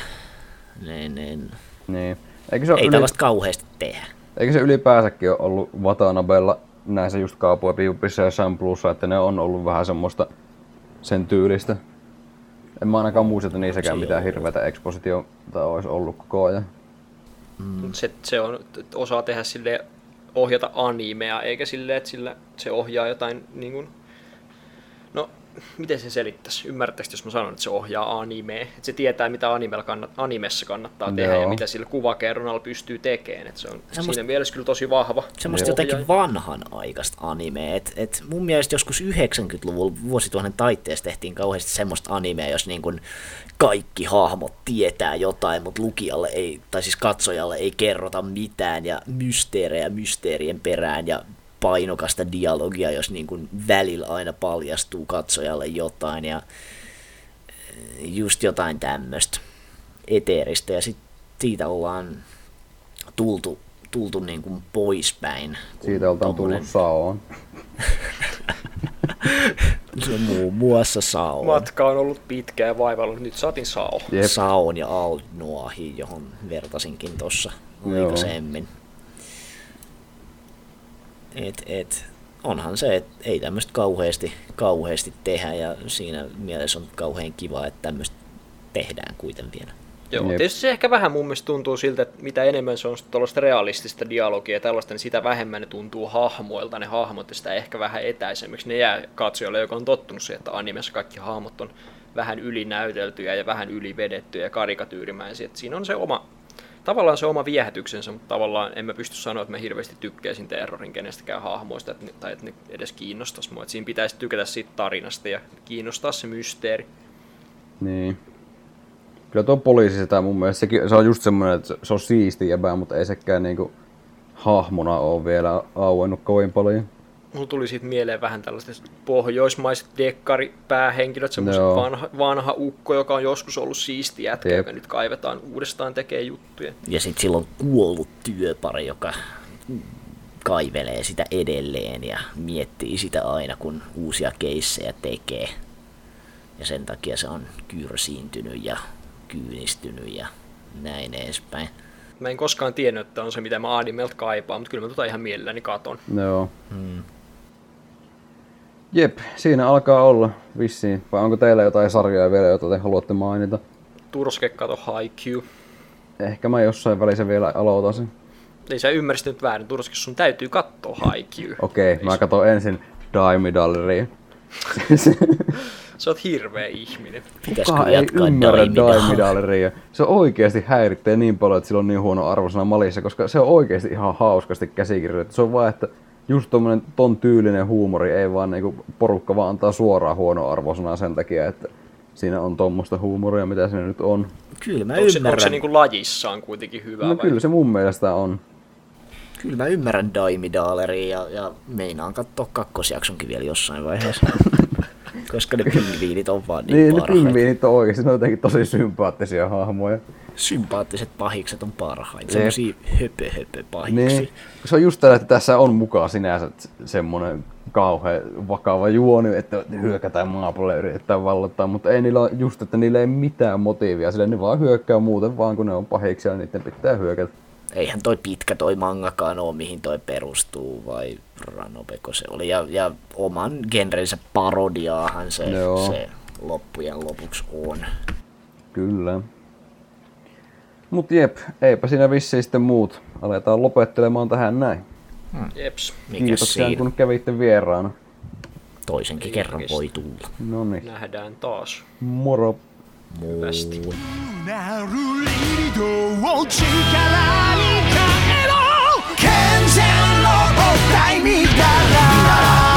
Speaker 3: niin, niin
Speaker 1: Niin. Eikö se,
Speaker 3: ei
Speaker 1: yli,
Speaker 3: tällaista kauheasti tehdä.
Speaker 1: Eikö se ylipäänsäkin ole ollut Watanabella näissä just kaupuopipissa ja Samplussa, että ne on ollut vähän semmoista sen tyylistä. En mä ainakaan muista, että niissäkään mitään hirveätä ekspositiota olisi ollut koko ajan.
Speaker 2: Mm. Se, se on, osaa tehdä sille ohjata animea, eikä silleen, että sillä se ohjaa jotain niin kuin, miten se selittäisi? Ymmärrättekö, jos mä sanon, että se ohjaa animea? Että se tietää, mitä animella kannat, animessa kannattaa tehdä Joo. ja mitä sillä kuvakerronnalla pystyy tekemään. Että se on Semmosta, siinä mielessä kyllä tosi vahva.
Speaker 3: Semmoista jotenkin vanhan aikaista animea. Et, et mun mielestä joskus 90-luvulla vuosituhannen taitteessa tehtiin kauheasti semmoista animea, jos niin kuin kaikki hahmot tietää jotain, mutta lukijalle ei, tai siis katsojalle ei kerrota mitään ja mysteerejä mysteerien perään ja painokasta dialogia, jos niin kuin välillä aina paljastuu katsojalle jotain ja eh, just jotain tämmöistä eteeristä ja sit siitä ollaan tultu, tultu niin kuin poispäin.
Speaker 1: Siitä oltaan tommonen... tullut saoon. [LAUGHS]
Speaker 3: Se muun muassa Sao.
Speaker 2: Matka on ollut pitkä ja vaivalla, nyt saatiin Sao.
Speaker 3: Yep. Saon ja Alnoahi, johon vertasinkin tuossa aikaisemmin. Et, et, onhan se, että ei tämmöistä kauheasti, kauheasti tehdä ja siinä mielessä on kauhean kiva, että tämmöistä tehdään kuitenkin vielä.
Speaker 2: Joo, Jep. tietysti se ehkä vähän mun mielestä tuntuu siltä, että mitä enemmän se on tuollaista realistista dialogia ja tällaista, niin sitä vähemmän ne tuntuu hahmoilta, ne hahmot, ja sitä ehkä vähän etäisemmiksi. Ne jää katsojalle, joka on tottunut siihen, että animessa kaikki hahmot on vähän ylinäyteltyjä ja vähän ylivedettyjä ja karikatyyrimäisiä. Että siinä on se oma, tavallaan se oma viehätyksensä, mutta tavallaan en mä pysty sanoa, että mä hirveästi tykkäisin terrorin kenestäkään hahmoista että ne, tai että ne edes kiinnostaisi mua. Että siinä pitäisi tykätä siitä tarinasta ja kiinnostaa se mysteeri.
Speaker 1: Niin. Kyllä tuo poliisi sitä mun mielestä, sekin, se on just semmoinen, että se on siisti jäbää, mutta ei sekään niinku hahmona ole vielä auennut kovin paljon.
Speaker 2: Mulla tuli siitä mieleen vähän tällaiset pohjoismaiset dekkaripäähenkilöt, semmoisen vanha, vanha ukko, joka on joskus ollut siisti jätkä, Jep. joka nyt kaivetaan uudestaan tekee juttuja.
Speaker 3: Ja sitten silloin kuollut työpari, joka kaivelee sitä edelleen ja miettii sitä aina, kun uusia keissejä tekee. Ja sen takia se on kyrsiintynyt ja kyynistynyt ja näin edespäin.
Speaker 2: Mä en koskaan tiennyt, että on se, mitä mä Animelta kaipaan, mutta kyllä mä tota ihan mielelläni katon.
Speaker 1: Joo. Hmm. Jep, siinä alkaa olla vissiin. Vai onko teillä jotain sarjoja vielä, joita te haluatte mainita?
Speaker 2: Turske kato Haikyuu.
Speaker 1: Ehkä mä jossain välissä vielä aloitan sen.
Speaker 2: Ei sä ymmärsit nyt väärin, Turske, sun täytyy katsoa Haikyuu.
Speaker 1: Okei, okay, mä katson ensin Daimidalleria. [LAUGHS]
Speaker 2: Sä oot hirveä ihminen.
Speaker 1: Kuka ei ymmärrä Daimidaleria. Se oikeasti häiritsee niin paljon, että sillä on niin huono arvosana malissa, koska se on oikeasti ihan hauskasti käsikirjoitettu. Se on vaan, että just tommonen ton tyylinen huumori ei vaan niinku porukka vaan antaa suoraan huono arvosanaa sen takia, että siinä on tuommoista huumoria, mitä siinä nyt on.
Speaker 3: Kyllä mä
Speaker 2: onko
Speaker 3: ymmärrän. Se,
Speaker 2: onko se niinku lajissaan kuitenkin hyvä
Speaker 1: No vai? kyllä se mun mielestä on.
Speaker 3: Kyllä mä ymmärrän Daimidaleria ja, ja meinaan katsoa kakkosjaksonkin vielä jossain vaiheessa. [LAUGHS] Koska ne pingviinit on vaan niin,
Speaker 1: niin parhaita. ne pingviinit on oikeasti, ne on jotenkin tosi sympaattisia hahmoja.
Speaker 3: Sympaattiset pahikset on parhaita, semmosia höpö höpö pahiksi. Niin.
Speaker 1: Se on just tällä, että tässä on mukaan sinänsä semmonen kauhean vakava juoni, että hyökätään maapuolelle ja yritetään vallottaa, mutta ei niillä ole just, että niillä ei mitään motiivia, sillä ne vaan hyökkää muuten vaan, kun ne on pahiksi ja niiden pitää hyökätä
Speaker 3: eihän toi pitkä toi mangakaan ole, mihin toi perustuu, vai Ranobeko se oli. Ja, ja oman genrensä parodiaahan se, se loppujen lopuksi on.
Speaker 1: Kyllä. Mut jep, eipä siinä vissiin sitten muut. Aletaan lopettelemaan tähän näin.
Speaker 2: Hmm. Jeps.
Speaker 1: Kiitoksia siinä? kun kävitte vieraana.
Speaker 3: Toisenkin Ei kerran voi tulla.
Speaker 1: No niin.
Speaker 2: Nähdään taas.
Speaker 1: Moro.
Speaker 2: 出
Speaker 3: して。
Speaker 4: なるリードを力に変えろ健全の大味だら